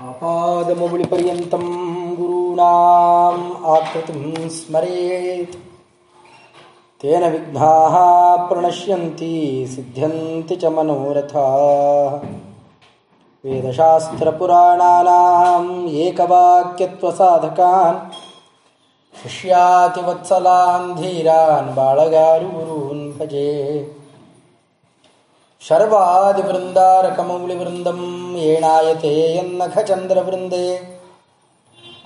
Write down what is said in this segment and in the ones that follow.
आपादमौलिपर्यन्तं गुरूणाम् आकृतिं स्मरेत्। तेन विघ्नाः प्रणश्यन्ति, सिद्ध्यन्ति च मनोरथाः। वेदशास्त्रपुराणानाम् एकवाक्यत्वसाधकान्, शिष्यातिवत्सलान् धीरान् बाळगारुगुरून् भजे। शर्वादिवृन्दारकमौलिवृन्दं येणायते यन्नखचन्द्रवृन्दे।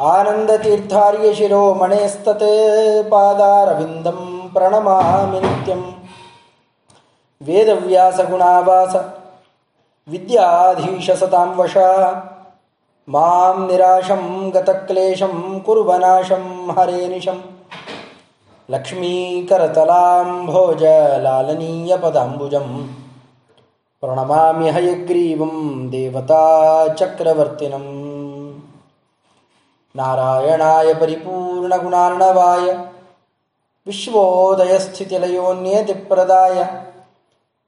आनन्दतीर्थार्यशिरोमणेस्तत् पादारविन्दं प्रणमामि नित्यं वेदव्यासगुणावास विद्याधीशसतां वशा। मां निराशं गतक्लेशं कुर्वनाशं हरेनिशं ప్రణమామి హయగ్రీవం దేవతాచక్రవర్తినం నారాయణాయ పరిపూర్ణగుణార్ణవాయ విశ్వోదయస్థితిలయోన్యేతిప్రదాయ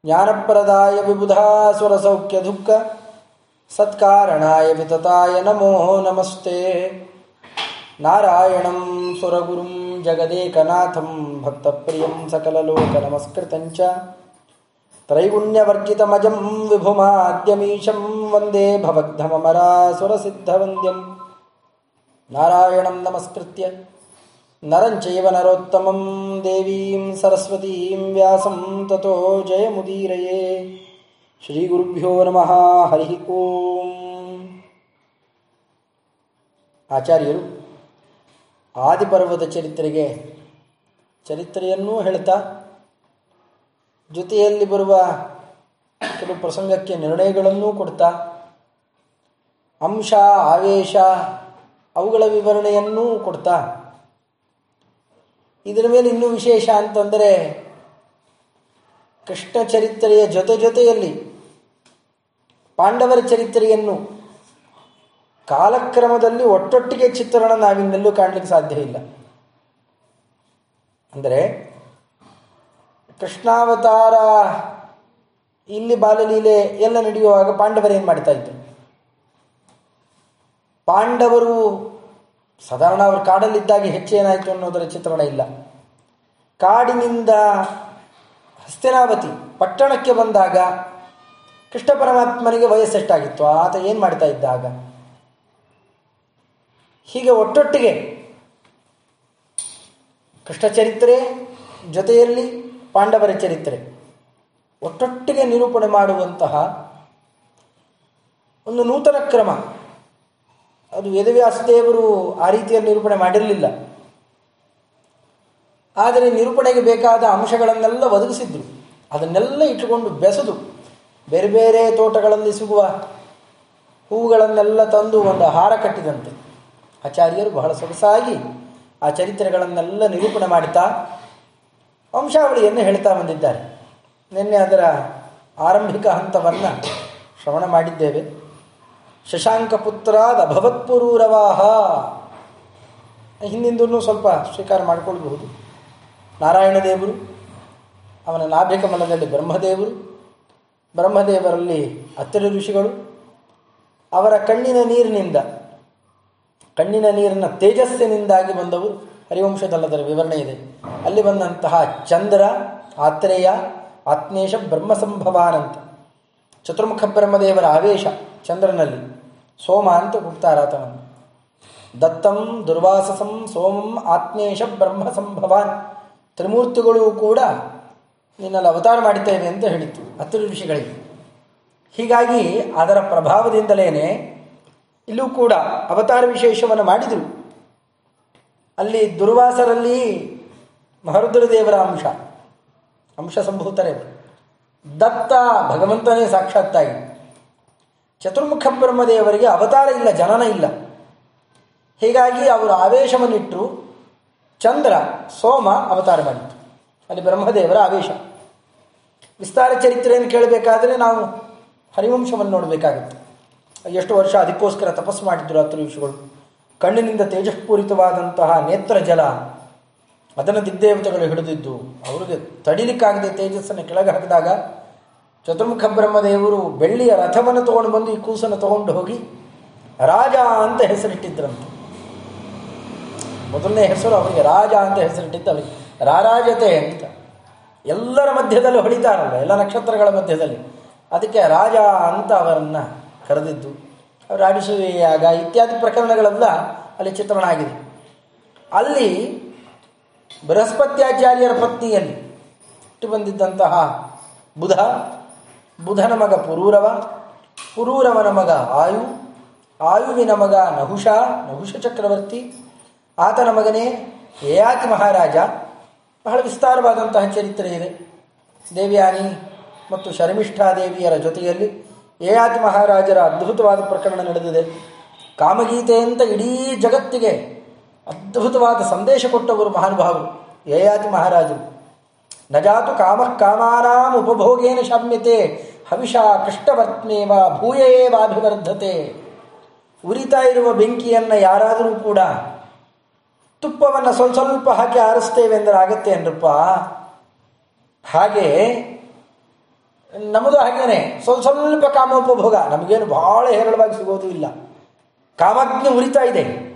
జ్ఞానప్రదాయ విబుధాసురసౌఖ్యదుఃఖ సత్కారణాయ వితతాయ నమో నమస్తే. నారాయణం సురగురుం జగదేకనాథం భక్తప్రియం సకలలోక నమస్కృతం చ त्रैगुण्यवर्जितमजं विभुमाद्यमीशं वन्दे भवग्धममरासुरसिद्धवन्द्यं नारायणं नमस्कृत्य नरं चैव नरोत्तमं देवीं सरस्वतीं व्यासं ततो जयमुदीरये ಶ್ರೀಗುರುಭ್ಯೋ ನಮಃ ಹರಿ ಓಂ ಆಚಾರ್ಯರು ಆದಿಪರ್ವದ ಚರಿತ್ರೆಗೆ ಚರಿತ್ರೆಯನ್ನೂ ಹೇಳ್ತಾ ಜೊತೆಯಲ್ಲಿ ಬರುವ ಕೆಲವು ಪ್ರಸಂಗಕ್ಕೆ ನಿರ್ಣಯಗಳನ್ನೂ ಕೊಡ್ತಾ, ಅಂಶ, ಆವೇಶ, ಅವುಗಳ ವಿವರಣೆಯನ್ನೂ ಕೊಡ್ತಾ. ಇದರ ಮೇಲೆ ಇನ್ನೂ ವಿಶೇಷ ಅಂತಂದರೆ ಕೃಷ್ಣ ಚರಿತ್ರೆಯ ಜೊತೆ ಜೊತೆಯಲ್ಲಿ ಪಾಂಡವರ ಚರಿತ್ರೆಯನ್ನು ಕಾಲಕ್ರಮದಲ್ಲಿ ಒಟ್ಟೊಟ್ಟಿಗೆ ಚಿತ್ರಣ ನಾವಿನ್ನೆಲ್ಲೂ ಕಾಣಲಿಕ್ಕೆ ಸಾಧ್ಯ ಇಲ್ಲ. ಅಂದರೆ ಕೃಷ್ಣಾವತಾರ ಇಲ್ಲಿ ಬಾಲಲೀಲೆ ಎಲ್ಲ ನಡೆಯುವಾಗ ಪಾಂಡವರು ಏನು ಮಾಡ್ತಾ ಇದ್ರು? ಪಾಂಡವರು ಸಾಧಾರಣ ಅವರು ಕಾಡಲ್ಲಿದ್ದಾಗ ಹೆಚ್ಚೇನಾಯಿತು ಅನ್ನೋದರ ಚಿತ್ರಣ ಇಲ್ಲ. ಕಾಡಿನಿಂದ ಹಸ್ತಿನಾವತಿ ಪಟ್ಟಣಕ್ಕೆ ಬಂದಾಗ ಕೃಷ್ಣ ಪರಮಾತ್ಮನಿಗೆ ವಯಸ್ಸೆಷ್ಟಾಗಿತ್ತು. ಆತ ಏನು ಮಾಡ್ತಾ ಇದ್ದಾಗ? ಹೀಗೆ ಒಟ್ಟೊಟ್ಟಿಗೆ ಕೃಷ್ಣ ಚರಿತ್ರೆ ಜೊತೆಯಲ್ಲಿ ಪಾಂಡವರ ಚರಿತ್ರೆ. ಒಟ್ಟೊಟ್ಟಿಗೆ ನಿರೂಪಣೆ ಮಾಡುವಂತಹ ಒಂದು ನೂತನ ಕ್ರಮ. ಅದು ವೇದವ್ಯಾಸದೇವರು ಆ ರೀತಿಯಲ್ಲಿ ನಿರೂಪಣೆ ಮಾಡಿರಲಿಲ್ಲ. ಆದರೆ ನಿರೂಪಣೆಗೆ ಬೇಕಾದ ಅಂಶಗಳನ್ನೆಲ್ಲ ಒದಗಿಸಿದ್ರು. ಅದನ್ನೆಲ್ಲ ಇಟ್ಟುಕೊಂಡು ಬೆಸೆದು ಬೇರೆ ಬೇರೆ ತೋಟಗಳಲ್ಲಿ ಸಿಗುವ ಹೂವುಗಳನ್ನೆಲ್ಲ ತಂದು ಒಂದು ಹಾರ ಕಟ್ಟಿದಂತೆ. ಆಚಾರ್ಯರು ಬಹಳ ಸೊಗಸಾಗಿ ಆ ಚರಿತ್ರೆಗಳನ್ನೆಲ್ಲ ನಿರೂಪಣೆ ಮಾಡುತ್ತಾ ವಂಶಾವಳಿಯನ್ನು ಹೇಳ್ತಾ ಬಂದಿದ್ದಾರೆ. ನಿನ್ನೆ ಅದರ ಆರಂಭಿಕ ಹಂತವನ್ನು ಶ್ರವಣ ಮಾಡಿದ್ದೇವೆ. ಶಶಾಂಕ ಪುತ್ರಾದ ಅಭವತ್ಪುರೂರವಾಹ ಹಿಂದಿಂದೂ ಸ್ವಲ್ಪ ಸ್ವೀಕಾರ ಮಾಡಿಕೊಳ್ಬಹುದು. ನಾರಾಯಣ ದೇವರು, ಅವನ ನಾಭಿಕಮಲದಲ್ಲಿ ಬ್ರಹ್ಮದೇವರು, ಬ್ರಹ್ಮದೇವರಲ್ಲಿ ಅತ್ತಿರ ಋಷಿಗಳು. ಅವರ ಕಣ್ಣಿನ ನೀರಿನಿಂದ, ಕಣ್ಣಿನ ನೀರಿನ ತೇಜಸ್ಸಿನಿಂದಾಗಿ ಬಂದವರು ಹರಿವಂಶದಲ್ಲದರ ವಿವರಣೆ ಇದೆ. ಅಲ್ಲಿ ಬಂದಂತಹ ಚಂದ್ರ, ಆತ್ರೇಯ, ಆತ್ಮೇಶ, ಬ್ರಹ್ಮಸಂಭವಾನಂತ. ಚತುರ್ಮುಖ ಬ್ರಹ್ಮದೇವರ ಆವೇಶ ಚಂದ್ರನಲ್ಲಿ. ಸೋಮ ಅಂತ ಹುಡ್ತಾರಾತನನ್ನು ದತ್ತಂ, ದುರ್ವಾಸಸಂ, ಸೋಮಂ, ಆತ್ಮೇಶ ಬ್ರಹ್ಮ ಸಂಭವಾನ್ ತ್ರಿಮೂರ್ತಿಗಳು ಕೂಡ ನಿನ್ನಲ್ಲಿ ಅವತಾರ ಮಾಡಿದ್ದೇವೆ ಅಂತ ಹೇಳಿತ್ತು ಹತ್ತು ಋಷಿಗಳಿಗೆ. ಹೀಗಾಗಿ ಅದರ ಪ್ರಭಾವದಿಂದಲೇ ಇಲ್ಲೂ ಕೂಡ ಅವತಾರ ವಿಶೇಷವನ್ನು ಮಾಡಿದರು. ಅಲ್ಲಿ ದುರ್ವಾಸರಲ್ಲಿ ಮಹರುದ್ರ ದೇವರ ಅಂಶ. ಅಂಶ ಸಂಭೂತರೇ. ದತ್ತ ಭಗವಂತನೇ ಸಾಕ್ಷಾತ್ತಾಗಿ. ಚತುರ್ಮುಖ ಬ್ರಹ್ಮದೇವರಿಗೆ ಅವತಾರ ಇಲ್ಲ, ಜನನ ಇಲ್ಲ. ಹೀಗಾಗಿ ಅವರು ಆವೇಶವನ್ನಿಟ್ಟರು ಚಂದ್ರ, ಸೋಮ ಅವತಾರ ಮಾಡಿತ್ತು ಅಲ್ಲಿ ಬ್ರಹ್ಮದೇವರ ಆವೇಶ. ವಿಸ್ತಾರ ಚರಿತ್ರೆಯನ್ನು ಕೇಳಬೇಕಾದರೆ ನಾವು ಹರಿವಂಶವನ್ನು ನೋಡಬೇಕಾಗುತ್ತೆ. ಎಷ್ಟು ವರ್ಷ ಅದಕ್ಕೋಸ್ಕರ ತಪಸ್ಸು ಮಾಡಿದ್ರು ಹತ್ತು ಋಷಿಗಳು ಕಣ್ಣಿನಿಂದ ತೇಜಸ್ಪೂರಿತವಾದಂತಹ ನೇತ್ರ ಜಲ ಅದನ್ನು ದಿಗ್ದೇವತೆಗಳು ಹಿಡಿದಿದ್ದು, ಅವರಿಗೆ ತಡಿಲಿಕ್ಕಾಗದೆ ತೇಜಸ್ಸನ್ನು ಕೆಳಗೆ ಹಾಕಿದಾಗ ಚತುರ್ಮುಖ ಬ್ರಹ್ಮದೇವರು ಬೆಳ್ಳಿಯ ರಥವನ್ನು ತಗೊಂಡು ಬಂದು ಈ ಕೂಸನ್ನು ತಗೊಂಡು ಹೋಗಿ ರಾಜ ಅಂತ ಹೆಸರಿಟ್ಟಿದ್ರಂತೆ. ಮೊದಲನೇ ಹೆಸರು ಅವರಿಗೆ ರಾಜ ಅಂತ ಹೆಸರಿಟ್ಟಿದ್ದು ಅವರಿಗೆ ರಾರಾಜತೆ ಅಂತ. ಎಲ್ಲರ ಮಧ್ಯದಲ್ಲಿ ಹೊಳಿತಾರಲ್ಲ, ಎಲ್ಲ ನಕ್ಷತ್ರಗಳ ಮಧ್ಯದಲ್ಲಿ. ಅದಕ್ಕೆ ರಾಜ ಅಂತ ಅವರನ್ನು ಕರೆದಿದ್ದು. ಅವರು ಯಾಗ ಇತ್ಯಾದಿ ಪ್ರಕರಣಗಳೆಲ್ಲ ಅಲ್ಲಿ ಚಿತ್ರಣ ಆಗಿದೆ. ಅಲ್ಲಿ ಬೃಹಸ್ಪತ್ಯಾಚಾರ್ಯರ ಪತ್ನಿಯಲ್ಲಿ ಇಟ್ಟು ಬಂದಿದ್ದಂತಹ ಬುಧ, ಬುಧನ ಮಗ ಪುರೂರವ, ಪುರೂರವನ ಮಗ ಆಯು, ಆಯುವಿನ ಮಗ ನಹುಷ ನಹುಷ ಚಕ್ರವರ್ತಿ, ಆತನ ಮಗನೇ ಯಯಾತಿ ಮಹಾರಾಜ. ಬಹಳ ವಿಸ್ತಾರವಾದಂತಹ ಚರಿತ್ರೆ ಇದೆ. ದೇವ್ಯಾನಿ ಮತ್ತು ಶರ್ಮಿಷ್ಠಾದೇವಿಯರ ಜೊತೆಯಲ್ಲಿ ಯಯಾತಿ ಮಹಾರಾಜರ ಅದ್ಭುತವಾದ ಪ್ರಕರಣ ನಡೆದಿದೆ. ಕಾಮಗೀತೆ ಅಂತ ಇಡೀ ಜಗತ್ತಿಗೆ ಅದ್ಭುತವಾದ ಸಂದೇಶ ಕೊಟ್ಟವರು ಮಹಾನುಭಾವರು ಯಯಾತಿ ಮಹಾರಾಜರು. ನಜಾತು ಕಾಮ ಕಾಮಾನಾಂ ಉಪಭೋಗೇನ ಶಾಮ್ಯತೆ, ಹವಿಷಾ ಭೂಯೇ ಭೂಯೇವಾಭಿವರ್ಧತೆ. ಉರಿತಾ ಇರುವ ಬೆಂಕಿಯನ್ನು ಯಾರಾದರೂ ಕೂಡ ತುಪ್ಪವನ್ನು ಸ್ವಲ್ಪ ಸ್ವಲ್ಪ ಹಾಕಿ ಆರಿಸ್ತೇವೆ ಅಂದರೆ ಆಗತ್ತೆ ಅನ್ರಪ್ಪ ಹಾಗೆ ನಮ್ಮದು ಹಾಗೇನೆ. ಸ್ವಲ್ಪ ಸ್ವಲ್ಪ ಕಾಮೋಪಭೋಗ. ನಮಗೇನು ಬಹಳ ಹೇರಳವಾಗಿ ಸಿಗೋದು ಇಲ್ಲ. ಕಾಮಾಗ್ನಿ ಉರಿತಾ ಇದೆ.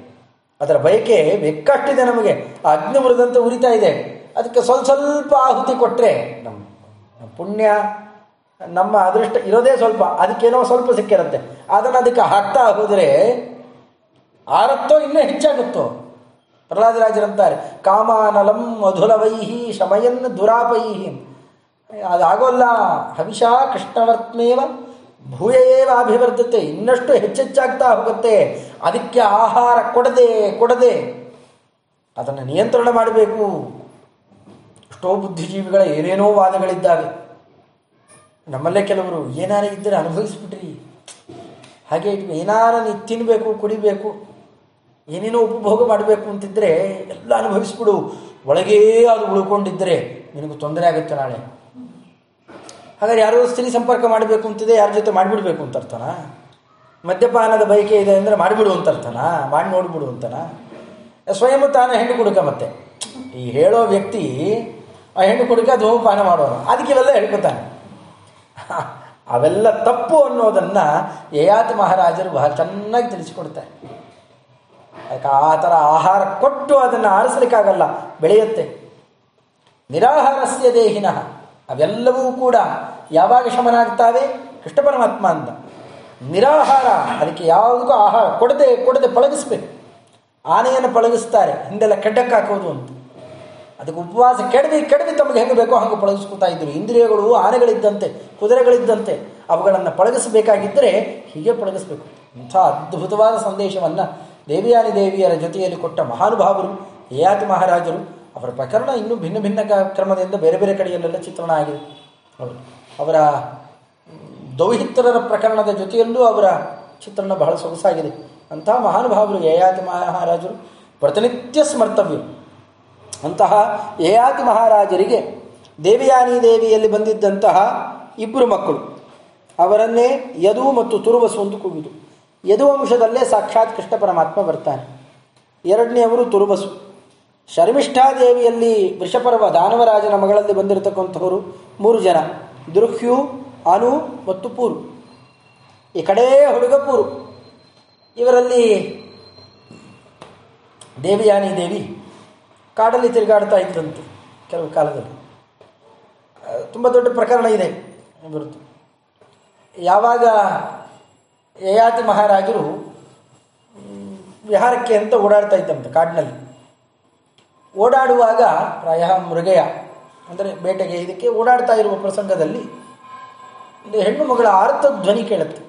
ಅದರ ಬಯಕೆ ಬೆಕ್ಕಷ್ಟಿದೆ ನಮಗೆ. ಅಗ್ನಿ ಉರಿದಂತೆ ಉರಿತಾ ಇದೆ. ಅದಕ್ಕೆ ಸ್ವಲ್ಪ ಸ್ವಲ್ಪ ಆಹುತಿ ಕೊಟ್ಟರೆ ನಮ್ಮ ನಮ್ಮ ಪುಣ್ಯ, ನಮ್ಮ ಅದೃಷ್ಟ ಇರೋದೇ ಸ್ವಲ್ಪ. ಅದಕ್ಕೇನೋ ಸ್ವಲ್ಪ ಸಿಕ್ಕಿರಂತೆ. ಅದನ್ನು ಅದಕ್ಕೆ ಹಾಕ್ತಾ ಹೋದರೆ ಆರತ್ತೋ ಇನ್ನೂ ಹೆಚ್ಚಾಗುತ್ತೋ? ಪ್ರಹ್ಲಾದರಾಜರಂತಾರೆ. ಕಾಮಾನಲಂ ಮಧುಲವೈಹಿ ಶಮಯನ್ ದುರಾಪೈಹಿ ಅದಾಗೋಲ್ಲ. ಹವಿಷಾ ಕೃಷ್ಣವರ್ತ್ಮೇವ ಭೂಯೇವ ಅಭಿವರ್ಧತೆ, ಇನ್ನಷ್ಟು ಹೆಚ್ಚೆಚ್ಚಾಗ್ತಾ ಹೋಗುತ್ತೆ. ಅದಕ್ಕೆ ಆಹಾರ ಕೊಡದೆ ಕೊಡದೆ. ಅದನ್ನು ನಿಯಂತ್ರಣ ಮಾಡಬೇಕು. ಎಷ್ಟೋ ಬುದ್ಧಿಜೀವಿಗಳ ಏನೇನೋ ವಾದಗಳಿದ್ದಾವೆ. ನಮ್ಮಲ್ಲೇ ಕೆಲವರು, ಏನಾರ ಇದ್ದರೆ ಅನುಭವಿಸ್ಬಿಟ್ರಿ. ಹಾಗೆ ಏನಾರ ನೀ ತಿನ್ನಬೇಕು ಕುಡಿಬೇಕು, ಏನೇನೋ ಉಪಭೋಗ ಮಾಡಬೇಕು ಅಂತಿದ್ರೆ ಎಲ್ಲ ಅನುಭವಿಸ್ಬಿಡು. ಒಳಗೇ ಅದು ಉಳ್ಕೊಂಡಿದ್ದರೆ ನಿನಗೂ ತೊಂದರೆ ಆಗುತ್ತೆ ನಾಳೆ. ಹಾಗಾದ್ರೆ ಯಾರು ಸ್ತ್ರೀ ಸಂಪರ್ಕ ಮಾಡಬೇಕು ಅಂತಿದೆ, ಯಾರ ಜೊತೆ ಮಾಡಿಬಿಡ್ಬೇಕು ಅಂತ ಅರ್ಥನ? ಮದ್ಯಪಾನದ ಬಯಕೆ ಇದೆ ಅಂದರೆ ಮಾಡಿಬಿಡು ಅಂತ ಅರ್ಥನಾ? ಮಾಡಿ ನೋಡ್ಬಿಡು ಅಂತನಾ? ಸ್ವಯಂ ತಾನು ಹೆಣ್ಣು ಕುಡುಕ ಮತ್ತೆ. ಈ ಹೇಳೋ ವ್ಯಕ್ತಿ ಆ ಹೆಣ್ಣು ಕುಡುಕ ಧೂಮಪಾನ ಮಾಡೋನು ಅದಕ್ಕೆ ಇವೆಲ್ಲ ಹೇಳ್ಕೊತಾನೆ. ಅವೆಲ್ಲ ತಪ್ಪು ಅನ್ನೋದನ್ನು ಯಯಾತಿ ಮಹಾರಾಜರು ಬಹಳ ಚೆನ್ನಾಗಿ ತಿಳಿಸಿಕೊಡ್ತಾರೆ. ಅದಕ್ಕೆ ಆ ಥರ ಆಹಾರ ಕೊಟ್ಟು ಅದನ್ನು ಆರಿಸ್ಲಿಕ್ಕಾಗಲ್ಲ, ಬೆಳೆಯುತ್ತೆ. ನಿರಾಹಾರಸ್ಯ ದೇಹಿನಃ. ಅವೆಲ್ಲವೂ ಕೂಡ ಯಾವಾಗ ಶಮನ ಆಗ್ತಾವೆ ಕೃಷ್ಣ ಪರಮಾತ್ಮ ಅಂತ. ನಿರಾಹಾರ, ಅದಕ್ಕೆ ಯಾವುದಕ್ಕೂ ಆಹಾರ ಕೊಡದೆ ಕೊಡದೆ ಪಳಗಿಸ್ಬೇಕು. ಆನೆಯನ್ನು ಪಳಗಿಸ್ತಾರೆ, ಹಿಂದೆಲ್ಲ ಕೆಡ್ಡಕ್ಕೆ ಹಾಕೋದು ಅಂತ. ಅದಕ್ಕೆ ಉಪವಾಸ ಕೆಡವಿ ಕೆಡವಿ ತಮಗೆ ಹೆಂಗೆ ಬೇಕೋ ಹಂಗೆ ಪಳಗಿಸ್ಕೊತಾ ಇದ್ರು. ಇಂದ್ರಿಯಗಳು, ಆನೆಗಳಿದ್ದಂತೆ, ಕುದುರೆಗಳಿದ್ದಂತೆ, ಅವುಗಳನ್ನು ಪಳಗಿಸಬೇಕಾಗಿದ್ದರೆ ಹೀಗೆ ಪಳಗಿಸ್ಬೇಕು. ಇಂಥ ಅದ್ಭುತವಾದ ಸಂದೇಶವನ್ನು ದೇವಿಯಾನಿ ದೇವಿಯರ ಜೊತೆಯಲ್ಲಿ ಕೊಟ್ಟ ಮಹಾನುಭಾವರು ಯಯಾತಿ ಮಹಾರಾಜರು ಅವರ ಪ್ರಕರಣ ಇನ್ನೂ ಭಿನ್ನ ಭಿನ್ನ ಕ್ರಮದಿಂದ ಬೇರೆ ಬೇರೆ ಕಡೆಯಲ್ಲೆಲ್ಲ ಚಿತ್ರಣ ಆಗಿದೆ. ಅವರು ಅವರ ದೌಹಿತ್ರರ ಪ್ರಕರಣದ ಜೊತೆಯಲ್ಲೂ ಅವರ ಚಿತ್ರಣ ಬಹಳ ಸೊಗಸಾಗಿದೆ. ಅಂತಹ ಮಹಾನುಭಾವರು ಯಯಾತಿ ಮಹಾರಾಜರು ಪ್ರತಿನಿತ್ಯ ಸ್ಮರ್ತವ್ಯ. ಅಂತಹ ಯಯಾತಿ ಮಹಾರಾಜರಿಗೆ ದೇವಿಯಾನಿ ದೇವಿಯಲ್ಲಿ ಬಂದಿದ್ದಂತಹ ಇಬ್ಬರು ಮಕ್ಕಳು. ಅವರನ್ನೇ ಯದು ಮತ್ತು ತುರುವಸು ಎಂದು ಕೂಗಿದು ಯದು ವಂಶದಲ್ಲೇ ಸಾಕ್ಷಾತ್ ಕೃಷ್ಣ ಪರಮಾತ್ಮ ಬರ್ತಾನೆ. ಅವರು ತುರುಬಸು ಶರ್ಮಿಷ್ಠಾದೇವಿಯಲ್ಲಿ ವೃಷಪರ್ವ ದಾನವರಾಜನ ಮಗಳಲ್ಲಿ ಬಂದಿರತಕ್ಕಂಥವರು ಮೂರು ಜನ ದೃಹ್ಯು ಅನು ಮತ್ತು ಪೂರು. ಈ ಕಡೇ ಹುಡುಗ ಪೂರು. ಇವರಲ್ಲಿ ದೇವಿಯಾನಿ ದೇವಿ ಕಾಡಲ್ಲಿ ತಿರುಗಾಡ್ತಾ ಇದ್ರಂತೆ ಕೆಲವು ಕಾಲದಲ್ಲಿ. ತುಂಬ ದೊಡ್ಡ ಪ್ರಕರಣ ಇದೆ ಬರುತ್ತೆ ಯಾವಾಗ ಯಯಾತಿ ಮಹಾರಾಜರು ವಿಹಾರಕ್ಕೆ ಅಂತ ಓಡಾಡ್ತಾ ಇದ್ದಂತೆ ಕಾಡಿನಲ್ಲಿ. ಓಡಾಡುವಾಗ ಪ್ರಾಯ ಮೃಗಯ, ಅಂದರೆ ಬೇಟೆಗೆ ಇದಕ್ಕೆ ಓಡಾಡ್ತಾ ಇರುವ ಪ್ರಸಂಗದಲ್ಲಿ ಒಂದು ಹೆಣ್ಣು ಮಗಳ ಆರ್ತ ಧ್ವನಿ ಕೇಳುತ್ತೆ.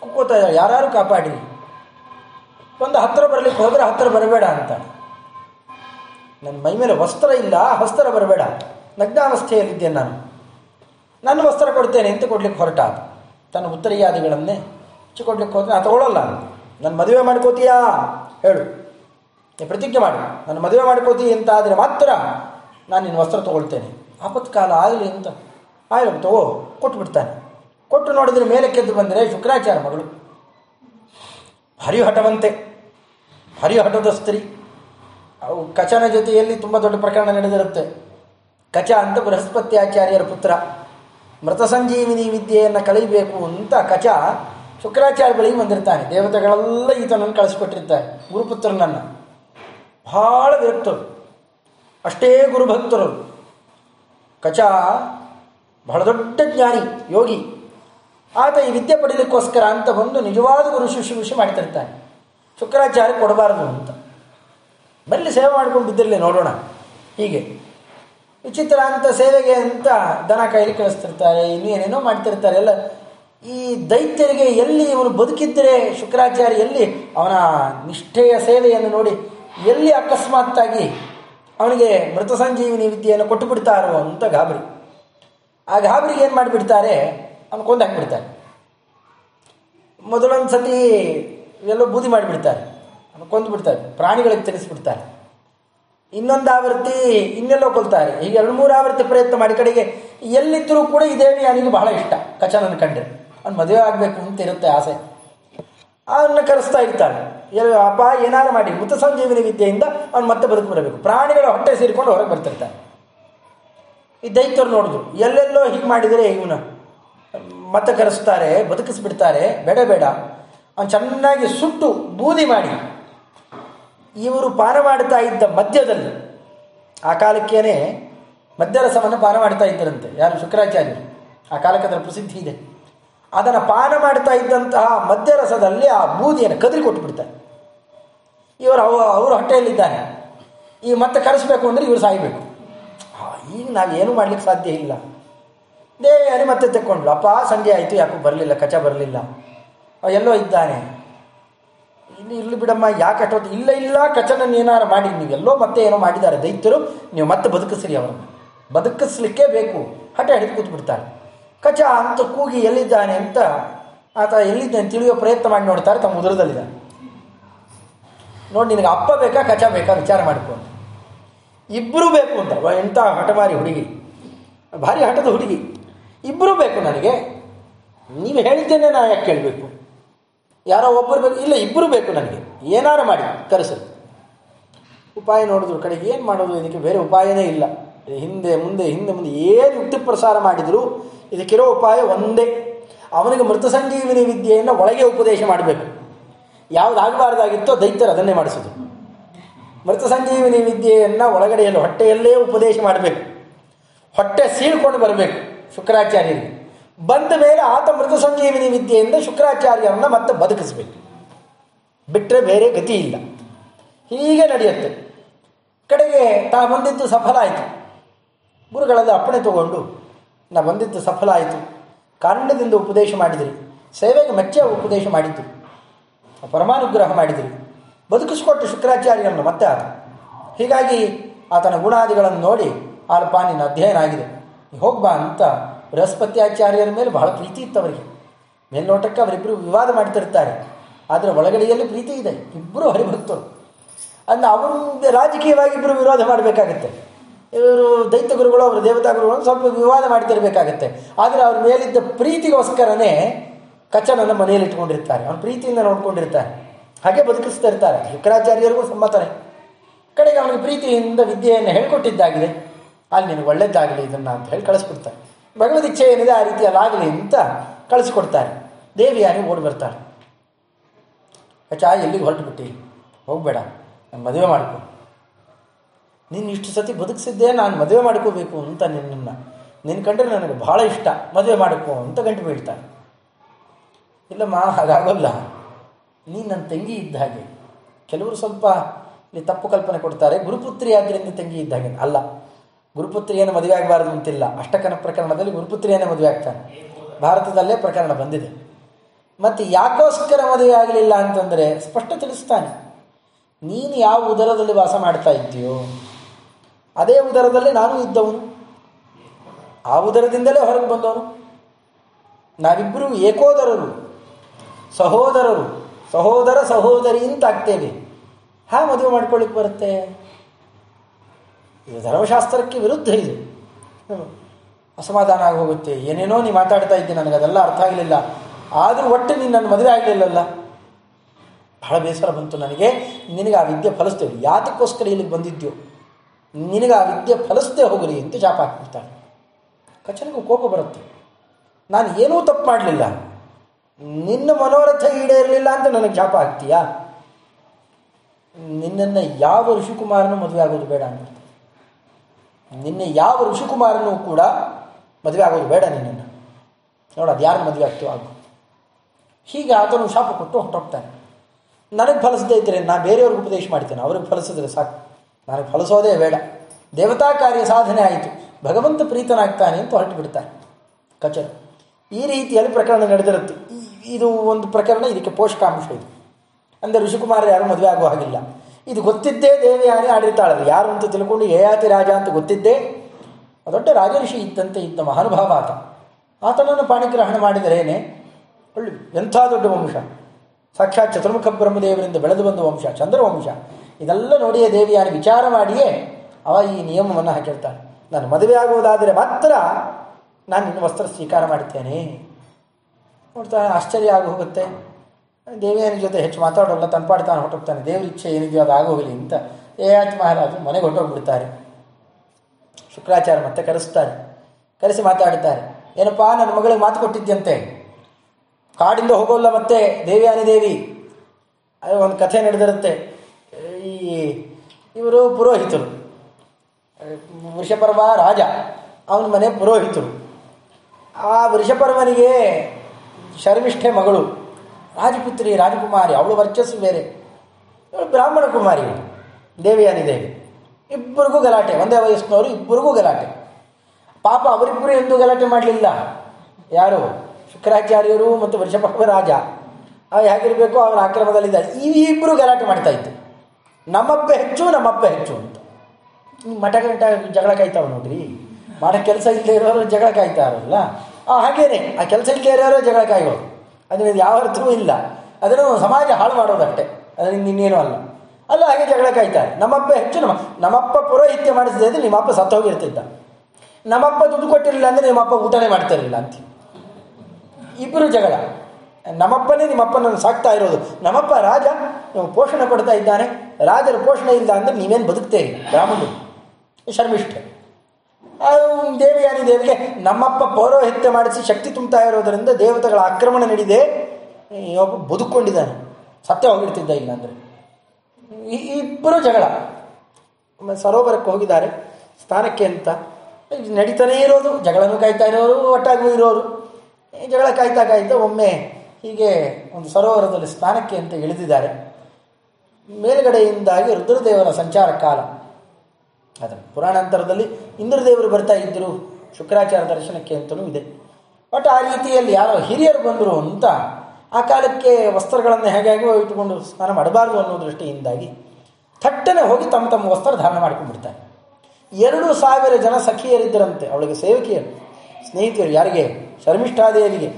ಕುಕ್ಕೋತಾ ಯಾರು ಕಾಪಾಡಿ ಒಂದು ಹತ್ತಿರ ಬರಲಿಕ್ಕೆ ಹೋದರೆ ಹತ್ತಿರ ಬರಬೇಡ ಅಂತ. ನನ್ನ ಮೈ ಮೇಲೆ ವಸ್ತ್ರ ಇಲ್ಲ ವಸ್ತ್ರ ಬರಬೇಡ. ನಗ್ನಾವಸ್ಥೆಯಲ್ಲಿದ್ದೇನೆ ನಾನು. ನನ್ನ ವಸ್ತ್ರ ಕೊಡ್ತೇನೆ ಅಂತ ಕೊಡ್ಲಿಕ್ಕೆ ಹೊರಟ. ತನ್ನ ಉತ್ತರಿಯಾದಿಗಳನ್ನೇ ಕೊಡ್ಲಿಕ್ಕೆ ಹೋದ್ರೆ ನಾನು ತಗೊಳ್ಳಲ್ಲ ನಾನು ಮದುವೆ ಮಾಡ್ಕೋತೀಯಾ? ಹೇಳು. ಪ್ರತಿಜ್ಞೆ ಮಾಡಿ. ನಾನು ಮದುವೆ ಮಾಡ್ಕೋತೀನಿ ಅಂತ ಆದರೆ ಮಾತ್ರ ನಾನು ನಿನ್ನ ವಸ್ತ್ರ ತೊಗೊಳ್ತೇನೆ. ಆಪತ್ಕಾಲ ಆಗಲಿ ಅಂತ ಆಯ್ತು ತಗೋ, ಕೊಟ್ಟು ಬಿಡ್ತಾನೆ. ಕೊಟ್ಟು ನೋಡಿದರೆ ಮೇಲೆ ಕೆದ್ದು ಬಂದರೆ ಶುಕ್ರಾಚಾರ ಮಗಳು. ಹರಿಹಠವಂತೆ ಹರಿಹಠದ ಸ್ತ್ರೀ. ಅವು ಕಚನ ಜೊತೆಯಲ್ಲಿ ತುಂಬ ದೊಡ್ಡ ಪ್ರಕರಣ ನಡೆದಿರುತ್ತೆ. ಕಚ ಅಂತ ಬೃಹಸ್ಪತಿ ಆಚಾರ್ಯರ ಪುತ್ರ. ಮೃತ ಸಂಜೀವಿನಿ ವಿದ್ಯೆಯನ್ನು ಕಲಿಯಬೇಕು ಅಂತ ಕಚ ಶುಕ್ರಾಚಾರ್ಯ ಬಳಿಗೆ ಬಂದಿರ್ತಾನೆ. ದೇವತೆಗಳೆಲ್ಲ ಈತನನ್ನು ಕಳಿಸ್ಕೊಟ್ಟಿರ್ತಾರೆ. ಗುರುಪುತ್ರನನ್ನು. ಬಹಳ ವಿರಕ್ತರು. ಅಷ್ಟೇ ಗುರುಭಕ್ತರು ಕಚ, ಬಹಳ ದೊಡ್ಡ ಜ್ಞಾನಿ, ಯೋಗಿ. ಆತ ಈ ವಿದ್ಯೆ ಪಡೀಲಿಕ್ಕೋಸ್ಕರ ಅಂತ ಬಂದು ನಿಜವಾದ ಗುರು ಶುಶ್ರೂಷೆ ಮಾಡ್ತಿರ್ತಾನೆ ಶುಕ್ರಾಚಾರ್ಯ ಕೊಡಬಾರದು ಅಂತ. ಬರಲಿ ಸೇವೆ ಮಾಡ್ಕೊಂಡು ಬಿದ್ದಿರಲಿ ನೋಡೋಣ. ಹೀಗೆ. ವಿಚಿತ್ರ ಅಂತ ಸೇವೆಗೆ ಅಂತ ದನ ಕೈಲಿ ಕಳಿಸ್ತಿರ್ತಾರೆ ಇನ್ನೇನೇನೋ ಮಾಡ್ತಿರ್ತಾರೆ, ಎಲ್ಲ. ಈ ದೈತ್ಯರಿಗೆ ಎಲ್ಲಿ ಇವನು ಬದುಕಿದ್ದರೆ ಶುಕ್ರಾಚಾರ್ಯ ಎಲ್ಲಿ ಅವನ ನಿಷ್ಠೆಯ ಸೇವೆಯನ್ನು ನೋಡಿ ಎಲ್ಲಿ ಅಕಸ್ಮಾತ್ತಾಗಿ ಅವನಿಗೆ ಮೃತ ಸಂಜೀವಿನಿ ವಿದ್ಯೆಯನ್ನು ಕೊಟ್ಟು ಬಿಡ್ತಾರೋ ಅಂತ ಗಾಬರಿ. ಆ ಗಾಬರಿಗೆ ಏನು ಮಾಡಿಬಿಡ್ತಾರೆ? ಅವನು ಕೊಂದು ಹಾಕಿಬಿಡ್ತಾರೆ ಮೊದಲೊಂದ್ಸತಿ ಎಲ್ಲೋ ಬೂದಿ ಮಾಡಿಬಿಡ್ತಾರೆ. ಅವನು ಕೊಂದು ಬಿಡ್ತಾರೆ ಪ್ರಾಣಿಗಳಿಗೆ ತಿನ್ನಿಸ್ಬಿಡ್ತಾರೆ ಇನ್ನೊಂದು ಆವೃತ್ತಿ ಇನ್ನೆಲ್ಲೋ ಕೊಲ್ತಾರೆ. ಈಗ ಎರಡು ಮೂರು ಆವೃತ್ತಿ ಪ್ರಯತ್ನ ಮಾಡಿ ಕಡೆಗೆ ಎಲ್ಲಿದ್ದರೂ ಕೂಡ ಈ ದೇವಿ ಅವನಿಗೆ ಬಹಳ ಇಷ್ಟ. ಕಚನನ್ನು ಕಂಡ್ರೆ. ಅವ್ನು ಮದುವೆ ಆಗಬೇಕು ಅಂತ ಇರುತ್ತೆ ಆಸೆ. ಅವನ್ನ ಕರೆಸ್ತಾ ಇರ್ತಾನೆ. ಅಪ್ಪ ಏನಾರು ಮಾಡಿ. ಮೃತ ಸಂಜೀವಿನಿ ವಿದ್ಯೆಯಿಂದ ಅವ್ನು ಮತ್ತೆ ಬದುಕು ಬರಬೇಕು ಪ್ರಾಣಿಗಳ ಹೊಟ್ಟೆ ಸೇರಿಕೊಂಡು ಹೊರಗೆ ಬರ್ತಿರ್ತಾನೆ. ಈ ದೈತ್ಯರು ನೋಡಿದ್ರು, ಎಲ್ಲೆಲ್ಲೋ ಹೀಗೆ ಮಾಡಿದರೆ ಇವನ ಮತ್ತೆ ಕರೆಸ್ತಾರೆ, ಬದುಕಿಸ್ಬಿಡ್ತಾರೆ, ಬೇಡ ಬೇಡ. ಅವನು ಚೆನ್ನಾಗಿ ಸುಟ್ಟು, ಬೂದಿ ಮಾಡಿ. ಇವರು ಪಾನ ಮಾಡ್ತಾ ಇದ್ದ ಮದ್ಯದಲ್ಲಿ ಆ ಕಾಲಕ್ಕೇನೆ ಮದ್ಯರಸವನ್ನು ಪಾನ ಮಾಡ್ತಾ ಇದ್ದರಂತೆ. ಯಾರು? ಶುಕ್ರಾಚಾರ್ಯರು ಆ ಕಾಲಕ್ಕೆ ಅದರ ಪ್ರಸಿದ್ಧಿ ಇದೆ. ಅದನ್ನು ಪಾನ ಮಾಡ್ತಾ ಇದ್ದಂತಹ ಮದ್ಯರಸದಲ್ಲಿ ಆ ಬೂದಿಯನ್ನು ಕದರಿ ಕೊಟ್ಬಿಡ್ತಾರೆ ಇವರು ಅವ ಅವರು ಹೊಟ್ಟೆಯಲ್ಲಿದ್ದಾನೆ. ಈಗ ಮತ್ತೆ ಕರೆಸಬೇಕು ಅಂದರೆ ಇವರು ಸಾಯಬೇಕು. ಈಗ ನಾವೇನು ಮಾಡಲಿಕ್ಕೆ ಸಾಧ್ಯ ಇಲ್ಲ. ದೇವಿಯಾರಿ ಮತ್ತೆ ತೆಕ್ಕೊಂಡ್ಲು. ಅಪ್ಪ, ಸಂಜೆ ಆಯಿತು, ಯಾಕೋ ಬರಲಿಲ್ಲ, ಕಚ ಬರಲಿಲ್ಲ. ಎಲ್ಲೋ ಇದ್ದಾನೆ. ಇಲ್ಲಿ ಇರ್ಲಿ ಬಿಡಮ್ಮ, ಯಾಕೆ ಅಷ್ಟೊತ್ತು? ಇಲ್ಲ ಇಲ್ಲ, ಕಚನನ್ನು ಏನಾರು ಮಾಡಿ ನೀವೆಲ್ಲೋ ಮತ್ತೆ ಏನೋ ಮಾಡಿದ್ದಾರೆ ದೈತ್ಯರು. ನೀವು ಮತ್ತೆ ಬದುಕಿಸ್ರಿ ಅವರನ್ನು. ಬದುಕಿಸ್ಲಿಕ್ಕೆ ಬೇಕು. ಹಠ ಹಿಡಿದು ಕೂತ್ಬಿಡ್ತಾರೆ. ಕಚ ಅಂತ ಕೂಗಿ ಎಲ್ಲಿದ್ದಾನೆ ಅಂತ ಆತ ಎಲ್ಲಿದ್ದಾನೆ ತಿಳಿಯೋ ಪ್ರಯತ್ನ ಮಾಡಿ ನೋಡ್ತಾರೆ, ತಮ್ಮ ಉದರದಲ್ಲಿದ್ದಾನೆ. ನೋಡಿ, ನಿನಗೆ ಅಪ್ಪ ಬೇಕಾ, ಕಚ ಬೇಕಾ ವಿಚಾರ ಮಾಡಿಕೊಂಡು. ಇಬ್ಬರು ಬೇಕು ಅಂತ ಎಂಥ ಹಠಮಾರಿ ಹುಡುಗಿ. ಭಾರಿ ಹಠದ ಹುಡುಗಿ. ಇಬ್ಬರು ಬೇಕು ನನಗೆ. ನೀವು ಹೇಳಿದ್ದೇನೆ, ನಾ ಯಾಕೆ ಕೇಳಬೇಕು? ಯಾರೋ ಒಬ್ಬರು ಬೇಕು, ಇಲ್ಲ ಇಬ್ಬರು ಬೇಕು ನನಗೆ. ಏನಾರು ಮಾಡಿ ಕರೆಸಲು ಉಪಾಯ ನೋಡಿದ್ರು, ಕಡೆಗೆ ಏನು ಮಾಡೋದು, ಇದಕ್ಕೆ ಬೇರೆ ಉಪಾಯನೇ ಇಲ್ಲ. ಹಿಂದೆ, ಮುಂದೆ ಹಿಂದೆ, ಮುಂದೆ, ಏನು ಯುಕ್ತಿ ಪ್ರಸಾರ ಮಾಡಿದ್ರು ಇದಕ್ಕಿರೋ ಉಪಾಯ ಒಂದೇ. ಅವನಿಗೆ ಮೃತ ಸಂಜೀವಿನಿ ವಿದ್ಯೆಯನ್ನು ಒಳಗೆ ಉಪದೇಶ ಮಾಡಬೇಕು. ಯಾವುದಾಗಬಾರ್ದಾಗಿತ್ತೋ ದೈತ್ಯರು ಅದನ್ನೇ ಮಾಡಿಸೋದು. ಮೃತ ಸಂಜೀವಿನಿ ವಿದ್ಯೆಯನ್ನು ಒಳಗಡೆಯಲ್ಲಿ, ಹೊಟ್ಟೆಯಲ್ಲೇ ಉಪದೇಶ ಮಾಡಬೇಕು. ಹೊಟ್ಟೆ ಸೀಳ್ಕೊಂಡು ಬರಬೇಕು ಶುಕ್ರಾಚಾರ್ಯರಿಗೆ. ಬಂದ ಮೇಲೆ ಆತ ಮೃತ ಸಂಜೀವಿನಿ ವಿದ್ಯೆಯಿಂದ ಶುಕ್ರಾಚಾರ್ಯರನ್ನ ಮತ್ತೆ ಬದುಕಿಸ್ಬೇಕು. ಬಿಟ್ಟರೆ ಬೇರೆ ಗತಿ ಇಲ್ಲ. ಹೀಗೆ ನಡೆಯುತ್ತೆ. ಕಡೆಗೆ ತಾ ಬಂದಿದ್ದು ಸಫಲ ಆಯಿತು. ಗುರುಗಳಲ್ಲಿ ಅಪ್ಪಣೆ ತಗೊಂಡು ನಾ ಬಂದಿದ್ದು ಸಫಲ ಆಯಿತು. ಕಾರಣದಿಂದ ಉಪದೇಶ ಮಾಡಿದಿರಿ. ಸೇವೆಗೆ ಮೆಚ್ಚ ಉಪದೇಶ ಮಾಡಿದ್ದು. ಪರಮಾನುಗ್ರಹ ಮಾಡಿದಿರಿ. ಬದುಕಿಸಿಕೊಟ್ಟು ಶುಕ್ರಾಚಾರ್ಯರನ್ನು ಮತ್ತೆ ಆತ ಹೀಗಾಗಿ ಆತನ ಗುಣಾದಿಗಳನ್ನು ನೋಡಿ ಆಲಪ್ಪ ನಿನ್ನ ಅಧ್ಯಯನ ಆಗಿದೆ ಹೋಗ್ಬಾ ಅಂತ ಬೃಹಸ್ಪತಿ ಆಚಾರ್ಯರ ಮೇಲೆ ಬಹಳ ಪ್ರೀತಿ ಇತ್ತು ಅವರಿಗೆ. ಮೇಲ್ನೋಟಕ್ಕೆ ಅವರಿಬ್ಬರು ವಿವಾದ ಮಾಡ್ತಿರ್ತಾರೆ ಆದರೆ ಒಳಗಡೆಯಲ್ಲಿ ಪ್ರೀತಿ ಇದೆ. ಇಬ್ಬರು ಹರಿಭಕ್ತರು. ಅಂದ್ರೆ ಅವರು ರಾಜಕೀಯವಾಗಿ ಇಬ್ಬರು ವಿರೋಧ ಮಾಡಬೇಕಾಗತ್ತೆ. ಇವರು ದೈತ್ಯ ಗುರುಗಳು, ಅವರು ದೇವತಾ ಗುರುಗಳು ಸ್ವಲ್ಪ ವಿವಾದ ಮಾಡ್ತಿರ್ಬೇಕಾಗತ್ತೆ. ಆದರೆ ಅವ್ರ ಮೇಲಿದ್ದ ಪ್ರೀತಿಗೋಸ್ಕರನೇ ಕಚ್ಚನನ್ನು ಮನೆಯಲ್ಲಿ ಇಟ್ಕೊಂಡಿರ್ತಾರೆ. ಅವ್ರ ಪ್ರೀತಿಯಿಂದ ನೋಡ್ಕೊಂಡಿರ್ತಾರೆ. ಹಾಗೆ ಬದುಕಿಸ್ತಾ ಇರ್ತಾರೆ. ಶುಕ್ರಾಚಾರ್ಯರಿಗೂ ಸಮ್ಮತನೆ. ಕಡೆಗೆ ಅವನಿಗೆ ಪ್ರೀತಿಯಿಂದ ವಿದ್ಯೆಯನ್ನು ಹೇಳ್ಕೊಟ್ಟಿದ್ದಾಗಲಿ ಅಲ್ಲಿ ನಿನಗೆ ಒಳ್ಳೇದಾಗಲಿ ಇದನ್ನು ಅಂತ ಹೇಳಿ ಕಳಿಸ್ಬಿಡ್ತಾರೆ ಭಗವದ್ ಇಚ್ಛೆ ಏನಿದೆ ಆ ರೀತಿಯಲ್ಲಾಗಲಿ ಅಂತ ಕಳಿಸ್ಕೊಡ್ತಾರೆ. ದೇವಿಯಾಗಿ ಓಡಿ ಬರ್ತಾಳೆ. ಕಚಾ ಎಲ್ಲಿಗೆ ಹೊರಟು ಬಿಟ್ಟಿ? ಹೋಗಬೇಡ. ನಾನು ಮದುವೆ ಮಾಡ್ಕೊ. ನೀನು ಇಷ್ಟು ಸತಿ ಬದುಕಿಸಿದ್ದೆ ನಾನು ಮದುವೆ ಮಾಡ್ಕೋಬೇಕು ಅಂತ ನಿನ್ನನ್ನು ನಿನ್ನ. ಕಂಡ್ರೆ ನನಗೆ ಭಾಳ ಇಷ್ಟ. ಮದುವೆ ಮಾಡ್ಕೊ ಅಂತ ಗಂಟು ಬೀಳ್ತಾನೆ. ಇಲ್ಲಮ್ಮ, ಹಾಗಾಗಲ್ಲ. ನೀನು ನನ್ನ ತಂಗಿ ಇದ್ದ ಹಾಗೆ. ಕೆಲವರು ಸ್ವಲ್ಪ ಇಲ್ಲಿ ತಪ್ಪು ಕಲ್ಪನೆ ಕೊಡ್ತಾರೆ. ಗುರುಪುತ್ರಿ ಆದ್ದರಿಂದ ತಂಗಿ ಇದ್ದ ಹಾಗೆ. ಅಲ್ಲ, ಗುರುಪುತ್ರಿಯನ್ನು ಮದುವೆ ಆಗಬಾರ್ದು ಅಂತಿಲ್ಲ. ಅಷ್ಟಕನ ಪ್ರಕರಣದಲ್ಲಿ ಗುರುಪುತ್ರಿಯನ್ನೇ ಮದುವೆ ಆಗ್ತಾನೆ. ಭಾರತದಲ್ಲೇ ಪ್ರಕರಣ ಬಂದಿದೆ. ಮತ್ತು ಯಾಕೋಸ್ಕರ ಮದುವೆ ಆಗಲಿಲ್ಲ ಅಂತಂದರೆ ಸ್ಪಷ್ಟ ತಿಳಿಸ್ತಾನೆ. ನೀನು ಯಾವ ಉದರದಲ್ಲಿ ವಾಸ ಮಾಡ್ತಾ ಇದ್ದೀಯೋ ಅದೇ ಉದರದಲ್ಲಿ ನಾನು ಇದ್ದವನು. ಆ ಉದರದಿಂದಲೇ ಹೊರಗೆ ಬಂದವನು. ನಾವಿಬ್ಬರು ಏಕೋದರರು, ಸಹೋದರರು, ಸಹೋದರ ಸಹೋದರಿ ಅಂತ ಆಗ್ತೇವೆ. ಹಾ, ಮದುವೆ ಮಾಡ್ಕೊಳ್ಳಿಕ್ಕೆ ಬರುತ್ತೆ. ಇದು ಧರ್ಮಶಾಸ್ತ್ರಕ್ಕೆ ವಿರುದ್ಧ ಇದು. ಅಸಮಾಧಾನ ಆಗಿ ಹೋಗುತ್ತೆ ಏನೇನೋ ನೀ ಮಾತಾಡ್ತಾ ಇದ್ದೀನಿ ನನಗೆ ಅದೆಲ್ಲ ಅರ್ಥ ಆಗಲಿಲ್ಲ. ಆದರೂ ಒಟ್ಟು ನೀನು ನನ್ನ ಮದುವೆ ಆಗಲಿಲ್ಲಲ್ಲ. ಬಹಳ ಬೇಸರ ಬಂತು ನನಗೆ. ನಿನಗೆ ಆ ವಿದ್ಯೆ ಫಲಿಸ್ತೇವೆ ಯಾತಕ್ಕೋಸ್ಕರ ಇಲ್ಲಿಗೆ ಬಂದಿದ್ಯೋ? ನಿನಗೆ ಆ ವಿದ್ಯೆ ಫಲಿಸ್ತೇ ಹೋಗಲಿ ಅಂತ ಶಾಪ ಹಾಕ್ಬಿಡ್ತಾನೆ ಕಚನಿಗೂ ಕೋಪ ಬರುತ್ತೆ. ನಾನು ಏನೂ ತಪ್ಪು ಮಾಡಲಿಲ್ಲ. ನಿನ್ನ ಮನೋರಥ ಈಡೇರಲಿಲ್ಲ ಅಂತ ನನಗೆ ಶಾಪ ಹಾಕ್ತೀಯಾ ನಿನ್ನನ್ನು ಯಾವ ಋಷಿಕುಮಾರನೂ ಮದುವೆ ಆಗೋದು ಬೇಡ ಅಂತ ನಿನ್ನೆ ಯಾವ ಋಷಿಕುಮಾರನೂ ಕೂಡ ಮದುವೆ ಆಗೋದು ಬೇಡ ನಿನ್ನನ್ನು. ನೋಡೋದು ಯಾರು ಮದುವೆ ಆಗ್ತೀವೋ ಆಗು ಹೀಗೆ ಆತನು ಶಾಪ ಕೊಟ್ಟು ಹೊರಟೋಗ್ತಾನೆ. ನನಗೆ ಫಲಿಸದೇ ಇದ್ದರೆ ನಾನು ಬೇರೆಯವ್ರಿಗೆ ಉಪದೇಶ ಮಾಡ್ತೇನೆ. ಅವ್ರಿಗೆ ಫಲಿಸಿದ್ರೆ ಸಾಕು. ನನಗೆ ಫಲಿಸೋದೇ ಬೇಡ. ದೇವತಾ ಕಾರ್ಯ ಸಾಧನೆ ಆಯಿತು. ಭಗವಂತ ಪ್ರೀತನಾಗ್ತಾನೆ ಅಂತ ಹೊರಟು ಬಿಡ್ತಾನೆ ಈ ರೀತಿಯಲ್ಲಿ ಪ್ರಕರಣ ನಡೆದಿರುತ್ತೆ. ಇದು ಒಂದು ಪ್ರಕರಣ, ಇದಕ್ಕೆ ಪೋಷಕಾಂಶ ಇದು. ಅಂದರೆ ಋಷಿಕುಮಾರ ಯಾರು ಮದುವೆ ಆಗುವ ಹಾಗಿಲ್ಲ. ಇದು ಗೊತ್ತಿದ್ದೇ ದೇವಿಯಾನಿ ಆಡಳಿತಾಳರು ಯಾರು ಅಂತ ತಿಳ್ಕೊಂಡು ಯಯಾತಿ ರಾಜ ಅಂತ ಗೊತ್ತಿದ್ದೇ ದೊಡ್ಡ ರಾಜಋಷಿ ಇದ್ದಂತೆ ಇದ್ದ ಮಹಾನುಭಾವ ಆತ. ಆತನನ್ನು ಪಾಣಿಗ್ರಹಣ ಮಾಡಿದರೇನೆ ಒಳ್ಳೆ ಎಂಥ ದೊಡ್ಡ ವಂಶ? ಸಾಕ್ಷಾತ್ ಚತುರ್ಮುಖ ಬ್ರಹ್ಮದೇವರಿಂದ ಬೆಳೆದು ಬಂದ ವಂಶ ಚಂದ್ರವಂಶ ಇದೆಲ್ಲ ನೋಡಿಯೇ ದೇವಿಯಾಗಿ ವಿಚಾರ ಮಾಡಿಯೇ ಅವ ಈ ನಿಯಮವನ್ನು ಹಾಕಿರ್ತಾನೆ. ನಾನು ಮದುವೆ ಆಗುವುದಾದರೆ ಮಾತ್ರ ನಾನು ನಿನ್ನ ವಸ್ತ್ರ ಸ್ವೀಕಾರ ಮಾಡ್ತೇನೆ ನೋಡ್ತಾನೆ ಆಶ್ಚರ್ಯ ಆಗಿ ಹೋಗುತ್ತೆ ದೇವಿಯನ ಜೊತೆ ಹೆಚ್ಚು ಮಾತಾಡೋಲ್ಲ ತನ್ಪಾಡ್ತಾನೆ ಹೊಟ್ಟೋಗ್ತಾನೆ ದೇವ್ರ ಇಚ್ಛೆ ಏನಿದೆಯೋ ಅದು ಆಗೋಗಲಿ ಅಂತ. ಏಯಾತಿ ಮಹಾರಾಜ, ಮನೆಗೆ ಹೊಟ್ಟೋಗ್ಬಿಡ್ತಾರೆ ಶುಕ್ರಾಚಾರ್ಯ ಮತ್ತೆ ಕರೆಸ್ತಾರೆ. ಕರೆಸಿ ಮಾತಾಡ್ತಾರೆ. ಏನಪ್ಪಾ, ನನ್ನ ಮಗಳಿಗೆ ಮಾತು ಕೊಟ್ಟಿದ್ದಂತೆ ಕಾಡಿಂದ ಹೋಗೋಲ್ಲ ಮತ್ತೆ ದೇವಿಯಾನಿ ದೇವಿ ಅದು ಒಂದು ಕಥೆ ನಡೆದಿರುತ್ತೆ. ಇವರು ಪುರೋಹಿತರು. ವೃಷಪರ್ವ ರಾಜ, ಅವನ ಮನೆ ಪುರೋಹಿತರು. ಆ ವೃಷಪರ್ವನಿಗೆ ಶರ್ಮಿಷ್ಠೆ ಮಗಳು, ರಾಜಪುತ್ರಿ ರಾಜಕುಮಾರಿ, ಅವಳು ವರ್ಚಸ್ಸು ಬೇರೆ. ಬ್ರಾಹ್ಮಣ ಕುಮಾರಿ, ದೇವಿಯಾನಿ ದೇವಿ. ಇಬ್ಬರಿಗೂ ಗಲಾಟೆ, ಒಂದೇ ವಯಸ್ಸಿನವರು ಇಬ್ಬರಿಗೂ ಗಲಾಟೆ. ಪಾಪ ಅವರಿಬ್ಬರು ಎಂದೂ ಗಲಾಟೆ ಮಾಡಲಿಲ್ಲ. ಯಾರು? ಶುಕ್ರಾಚಾರ್ಯರು ಮತ್ತು ವೃಷಪರ್ವ ರಾಜ. ಅವ ಹೇಗಿರಬೇಕು ಅವರ ಆಕ್ರಮದಲ್ಲಿದ್ದಾರೆ ಈ ಇಬ್ಬರು ಗಲಾಟೆ ಮಾಡ್ತಾ ಇತ್ತು ನಮ್ಮಪ್ಪ ಹೆಚ್ಚು ನಮ್ಮಪ್ಪ ಹೆಚ್ಚು ಅಂತ. ಮಠ ಗಂಟ ಜಗಳ ಕಾಯ್ತಾವ ನೋಡ್ರಿ. ಮಾಡೋ ಕೆಲಸ ಇಲ್ಲದೆ ಇರೋರು ಜಗಳ ಕಾಯ್ತಾರಲ್ಲ. ಆ, ಹಾಗೇನೆ, ಆ ಕೆಲಸ ಇಲ್ಲದೆ ಇರೋರು ಜಗಳ ಕಾಯೋರು. ಅದರಿಂದ ಯಾವ ಅರ್ಥವೂ ಇಲ್ಲ. ಅದನ್ನು ಸಮಾಜ ಹಾಳು ಮಾಡೋದಷ್ಟೇ. ಅದರಿಂದ ಇನ್ನೇನು ಅಲ್ಲ. ಅಲ್ಲ, ಹಾಗೆ ಜಗಳ ಕಾಯ್ತಾರೆ. ನಮ್ಮಪ್ಪ ಹೆಚ್ಚು, ನಮ್ಮ, ನಮ್ಮಪ್ಪ ಪುರೋಹಿತ್ಯ ಮಾಡಿಸಿದ್ರೆ ಅಂದರೆ ನಿಮ್ಮಪ್ಪ ಸತ್ತು ಹೋಗಿರ್ತಿದ್ದ ನಮ್ಮಪ್ಪ ದುಡ್ಡು ಕೊಟ್ಟಿರಲಿಲ್ಲ ಅಂದರೆ ನಿಮ್ಮಪ್ಪ ಊಟನೆ ಮಾಡ್ತಿರಲಿಲ್ಲ ಅಂತ. ಇಬ್ಬರು ಜಗಳ. ನಮ್ಮಪ್ಪನೇ ನಿಮ್ಮಪ್ಪನನ್ನು ಸಾಕ್ತಾ ಇರೋದು. ನಮ್ಮಪ್ಪ ರಾಜ, ಪೋಷಣೆ ಕೊಡ್ತಾ ಇದ್ದಾನೆ. ರಾಜರ ಪೋಷಣೆ ಇಲ್ಲ ಅಂದರೆ ನೀವೇನು ಬದುಕ್ತೇವೆ ಬ್ರಾಹ್ಮಣರು ಶರ್ಮಿಷ್ಠೆ. ದೇವಿ ದೇವಿಯಾನಿ ದೇವಿಗೆ ನಮ್ಮಪ್ಪ ಪೌರೋಹಿತ್ಯ ಮಾಡಿಸಿ ಶಕ್ತಿ ತುಂಬ್ತಾ ಇರೋದರಿಂದ ದೇವತೆಗಳ ಆಕ್ರಮಣ ನಡಿದೆ ಒಬ್ಬ ಬದುಕೊಂಡಿದ್ದಾನೆ ಸತ್ಯ ಹೋಗಿಡ್ತಿದ್ದ ಇಲ್ಲ ಅಂದರೆ. ಇಬ್ಬರು ಜಗಳ. ಸರೋವರಕ್ಕೆ ಹೋಗಿದ್ದಾರೆ. ಸ್ಥಾನಕ್ಕೆ ಅಂತ. ನಡೀತಾನೇ ಇರೋದು. ಜಗಳನೂ ಕಾಯ್ತಾ ಇರೋರು, ಒಟ್ಟಾಗೂ ಇರೋರು. ಜಗಳ ಕಾಯ್ತಾ ಕಾಯ್ತಾ ಒಮ್ಮೆ ಹೀಗೆ ಒಂದು ಸರೋವರದಲ್ಲಿ ಸ್ನಾನಕ್ಕೆ ಅಂತ ಇಳಿದಿದ್ದಾರೆ. ಮೇಲುಗಡೆಯಿಂದಾಗಿ ರುದ್ರದೇವರ ಸಂಚಾರ ಕಾಲ. ಅದು ಪುರಾಣಾಂತರದಲ್ಲಿ ಇಂದ್ರದೇವರು ಬರ್ತಾ ಇದ್ದರು, ಶುಕ್ರಾಚಾರ್ಯ ದರ್ಶನಕ್ಕೆ ಅಂತಲೂ ಇದೆ. ಬಟ್ ಆ ರೀತಿಯಲ್ಲಿ ಯಾರೋ ಹಿರಿಯರು ಬಂದರು ಅಂತ ಆ ಕಾಲಕ್ಕೆ ವಸ್ತ್ರಗಳನ್ನು ಹೇಗಾಗಿ ಹೇಗೋ ಇಟ್ಟುಕೊಂಡು ಸ್ನಾನ ಮಾಡಬಾರ್ದು ಅನ್ನೋ ದೃಷ್ಟಿಯಿಂದಾಗಿ ಥಟ್ಟನೆ ಹೋಗಿ ತಮ್ಮ ತಮ್ಮ ವಸ್ತ್ರ ಧಾರಣ ಮಾಡ್ಕೊಂಡ್ಬಿಡ್ತಾರೆ. ಎರಡು ಸಾವಿರ ಜನ ಸಖಿಯರಿದ್ದರಂತೆ ಅವಳಿಗೆ ಸೇವಕಿಯರು, ಸ್ನೇಹಿತರು ಯಾರಿಗೆ? ಶರ್ಮಿಷ್ಠಾದೇವಿಗೆ.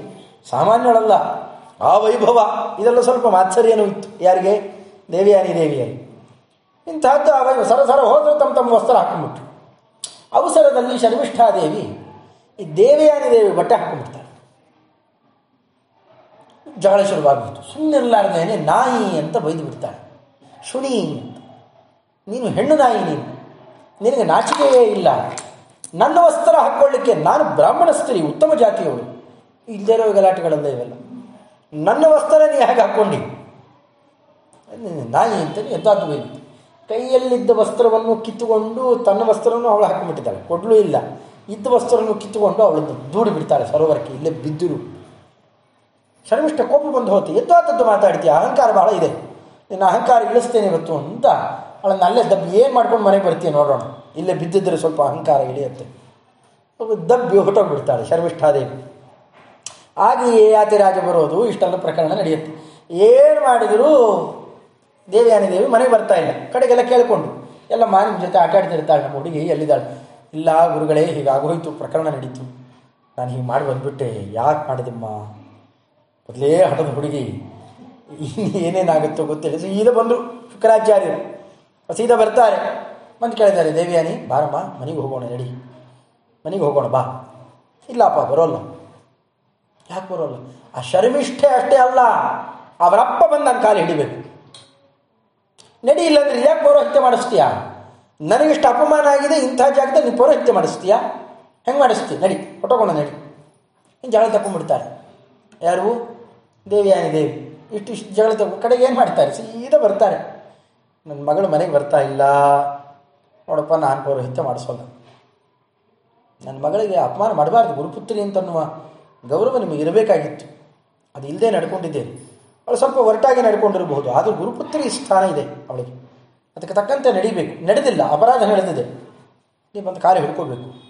ಸಾಮಾನ್ಯಳಲ್ಲ, ಆ ವೈಭವ. ಇದೆಲ್ಲ ಸ್ವಲ್ಪ ಮಾತ್ಸರ್ಯನೂ ಇತ್ತು. ಯಾರಿಗೆ? ದೇವಿಯಾನಿ ದೇವಿಯಾಗಿ ಇಂತಹದ್ದು ವೈಭವ ಸರ ಸರ ಹೋದ್ರು ತಮ್ಮ ತಮ್ಮ ವಸ್ತ್ರ ಹಾಕೊಂಡ್ಬಿಟ್ರು. ಅವಸರದಲ್ಲಿ ಶರ್ಮಿಷ್ಠಾದೇವಿ ಈ ದೇವಿಯಾನಿ ದೇವಿ ಬಟ್ಟೆ ಹಾಕೊಂಡ್ಬಿಡ್ತಾರೆ ಜಗಳ ಶುರುವಾಗ್ಬಿಡ್ತು. ಸುಮ್ಮನಿರ್ಲಾರ್ದೇನೆ ನಾಯಿ ಅಂತ ಬೈದು ಬಿಡ್ತಾಳೆ ಶುಣಿ ನೀನು ಹೆಣ್ಣು ನಾಯಿ ನೀನು. ನಿನಗೆ ನಾಚಿಕೆಯೇ ಇಲ್ಲ. ನನ್ನ ವಸ್ತ್ರ ಹಾಕ್ಕೊಳ್ಳಿಕ್ಕೆ ನಾನು ಬ್ರಾಹ್ಮಣ ಸ್ತ್ರೀ, ಉತ್ತಮ ಇಲ್ಲದೇ ಇರೋ ಗಲಾಟೆಗಳಲ್ಲ ಇವೆಲ್ಲ. ನನ್ನ ವಸ್ತ್ರ ನೀ ಹೇಗೆ ಹಾಕ್ಕೊಂಡಿ? ನಾಯಿ ಅಂತ ಎದ್ದಾದ್ದು ಬೈದು ಕೈಯಲ್ಲಿದ್ದ ವಸ್ತ್ರವನ್ನು ಕಿತ್ತುಕೊಂಡು ತನ್ನ ವಸ್ತ್ರವನ್ನು ಅವಳು ಹಾಕಿಬಿಟ್ಟಿದ್ದಾಳೆ. ಕೊಡ್ಲೂ ಇಲ್ಲ. ಇದ್ದ ವಸ್ತ್ರವನ್ನು ಕಿತ್ತುಕೊಂಡು ಅವಳು ದೂಡಿ ಬಿಡ್ತಾಳೆ ಸರೋವರಕ್ಕೆ. ಇಲ್ಲೇ ಬಿದ್ದರು. ಶರ್ಮಿಷ್ಠ ಕೋಪ ಬಂದು ಹೋತಿ. ಎದ್ದಾದದ್ದು ಮಾತಾಡ್ತೀಯ? ಅಹಂಕಾರ ಬಹಳ ಇದೆ. ನಿನ್ನ ಅಹಂಕಾರ ಇಳಿಸ್ತೇನೆ ಇವತ್ತು ಅಂತ ಅವಳನ್ನು ಅಲ್ಲೇ ದಬ್ಬಿ ಏನು ಮಾಡ್ಕೊಂಡು ಮನೆಗೆ ಬರ್ತೀಯ ನೋಡೋಣ. ಇಲ್ಲೇ ಬಿದ್ದಿದ್ದರೆ ಸ್ವಲ್ಪ ಅಹಂಕಾರ ಇಳಿಯುತ್ತೆ. ದಬ್ಬಿ ಹೊಟ್ಟೋಗ್ಬಿಡ್ತಾಳೆ ಶರ್ಮಿಷ್ಠಾದೇವಿ. ಆಗಿ ಯಾತಿ ರಾಜ ಬರೋದು ಇಷ್ಟೆಲ್ಲ ಪ್ರಕರಣ ನಡೆಯುತ್ತೆ. ಏನು ಮಾಡಿದರೂ ದೇವಿಯಾನಿ ದೇವಿ ಮನೆಗೆ ಬರ್ತಾ ಇಲ್ಲ. ಕಡೆಗೆಲ್ಲ ಕೇಳಿಕೊಂಡು ಎಲ್ಲ ಮಾನಿನ ಜೊತೆ ಆಟ ಆಡ್ತಿರ್ತಾಳೆ ನಮ್ಮ ಹುಡುಗಿ ಎಲ್ಲಿದ್ದಾಳೆ? ಇಲ್ಲ ಗುರುಗಳೇ ಹೀಗಾಗೋಯ್ತು ಪ್ರಕರಣ ನಡೀತು. ನಾನು ಹೀಗೆ ಮಾಡಿ ಬಂದ್ಬಿಟ್ಟೆ. ಯಾಕೆ ಮಾಡಿದಮ್ಮ? ಮೊದಲೇ ಹಠದ ಹುಡುಗಿ. ಇನ್ನು ಏನೇನಾಗುತ್ತೋ ಗೊತ್ತಿಲ್ಲ. ಸೀದಾ ಬಂದರು ಶುಕ್ರಾಚಾರ್ಯರು. ಸೀದಾ ಬರ್ತಾರೆ. ಬಂದು ಕೇಳಿದ್ದಾರೆ, ದೇವಿಯಾನಿ, ಬಾರಮ್ಮ, ಮನೆಗೆ ಹೋಗೋಣ, ನಡಿ. ಮನೆಗೆ ಹೋಗೋಣ, ಬಾ. ಇಲ್ಲಪ್ಪ, ಬರೋಲ್ಲ. ಯಾಕೆ ಬರೋಲ್ಲ? ಆ ಶರ್ಮಿಷ್ಠೆ ಅಷ್ಟೇ ಅಲ್ಲ, ಅವರಪ್ಪ ಬಂದು ನಾನು ಕಾಲು ಹಿಡಿಬೇಕು. ನಡಿ ಇಲ್ಲಾಂದ್ರೆ ಯಾಕೆ ಪೌರೋಹಿತ್ಯ ಮಾಡಿಸ್ತೀಯಾ? ನನಗಿಷ್ಟು ಅಪಮಾನ ಆಗಿದೆ, ಇಂಥ ಜಾಗದಲ್ಲಿ ನೀವು ಪೌರೋಹಿತ್ಯ ಮಾಡಿಸ್ತೀಯಾ? ಹೆಂಗೆ ಮಾಡಿಸ್ತೀಯ? ನಡಿ, ಹೊಟ್ಟೋಗೋಣ, ನಡಿ. ಹಿಂಗೆ ಜಗಳ ತಗೊಂಡ್ಬಿಡ್ತಾರೆ ಯಾರು? ದೇವಿಯಾನಿ ದೇವಿ. ಇಷ್ಟು ಇಷ್ಟು ಜಗಳ ತಗೊಂಡು ಕಡೆಗೆ ಏನು ಮಾಡ್ತಾರೆ? ಸೀದಾ ಬರ್ತಾರೆ. ನನ್ನ ಮಗಳು ಮನೆಗೆ ಬರ್ತಾ ಇಲ್ಲ. ನೋಡಪ್ಪ, ನಾನು ಪೌರೋಹಿತ್ಯ ಮಾಡಿಸೋಲ್ಲ. ನನ್ನ ಮಗಳಿಗೆ ಅಪಮಾನ ಮಾಡಬಾರ್ದು, ಗುರುಪುತ್ರಿ ಅಂತನ್ನುವ ಗೌರವ ನಿಮಗೆ ಇರಬೇಕಾಗಿತ್ತು ಅದು ಇಲ್ಲದೆ ನಡ್ಕೊಂಡಿದ್ದೇನೆ. ಅವಳು ಸ್ವಲ್ಪ ಒರಟಾಗಿ ನಡ್ಕೊಂಡಿರಬಹುದು. ಆದರೂ ಗುರುಪುತ್ರಿ ಸ್ಥಾನ ಇದೆ ಅವಳಿಗೆ. ಅದಕ್ಕೆ ತಕ್ಕಂತೆ ನಡಿಬೇಕು. ನಡೆದಿಲ್ಲ. ಅಪರಾಧ ನಡೆದಿದೆ. ನೀವು ಬಂದು ಕಾರ್ಯ ಹಿಡ್ಕೋಬೇಕು.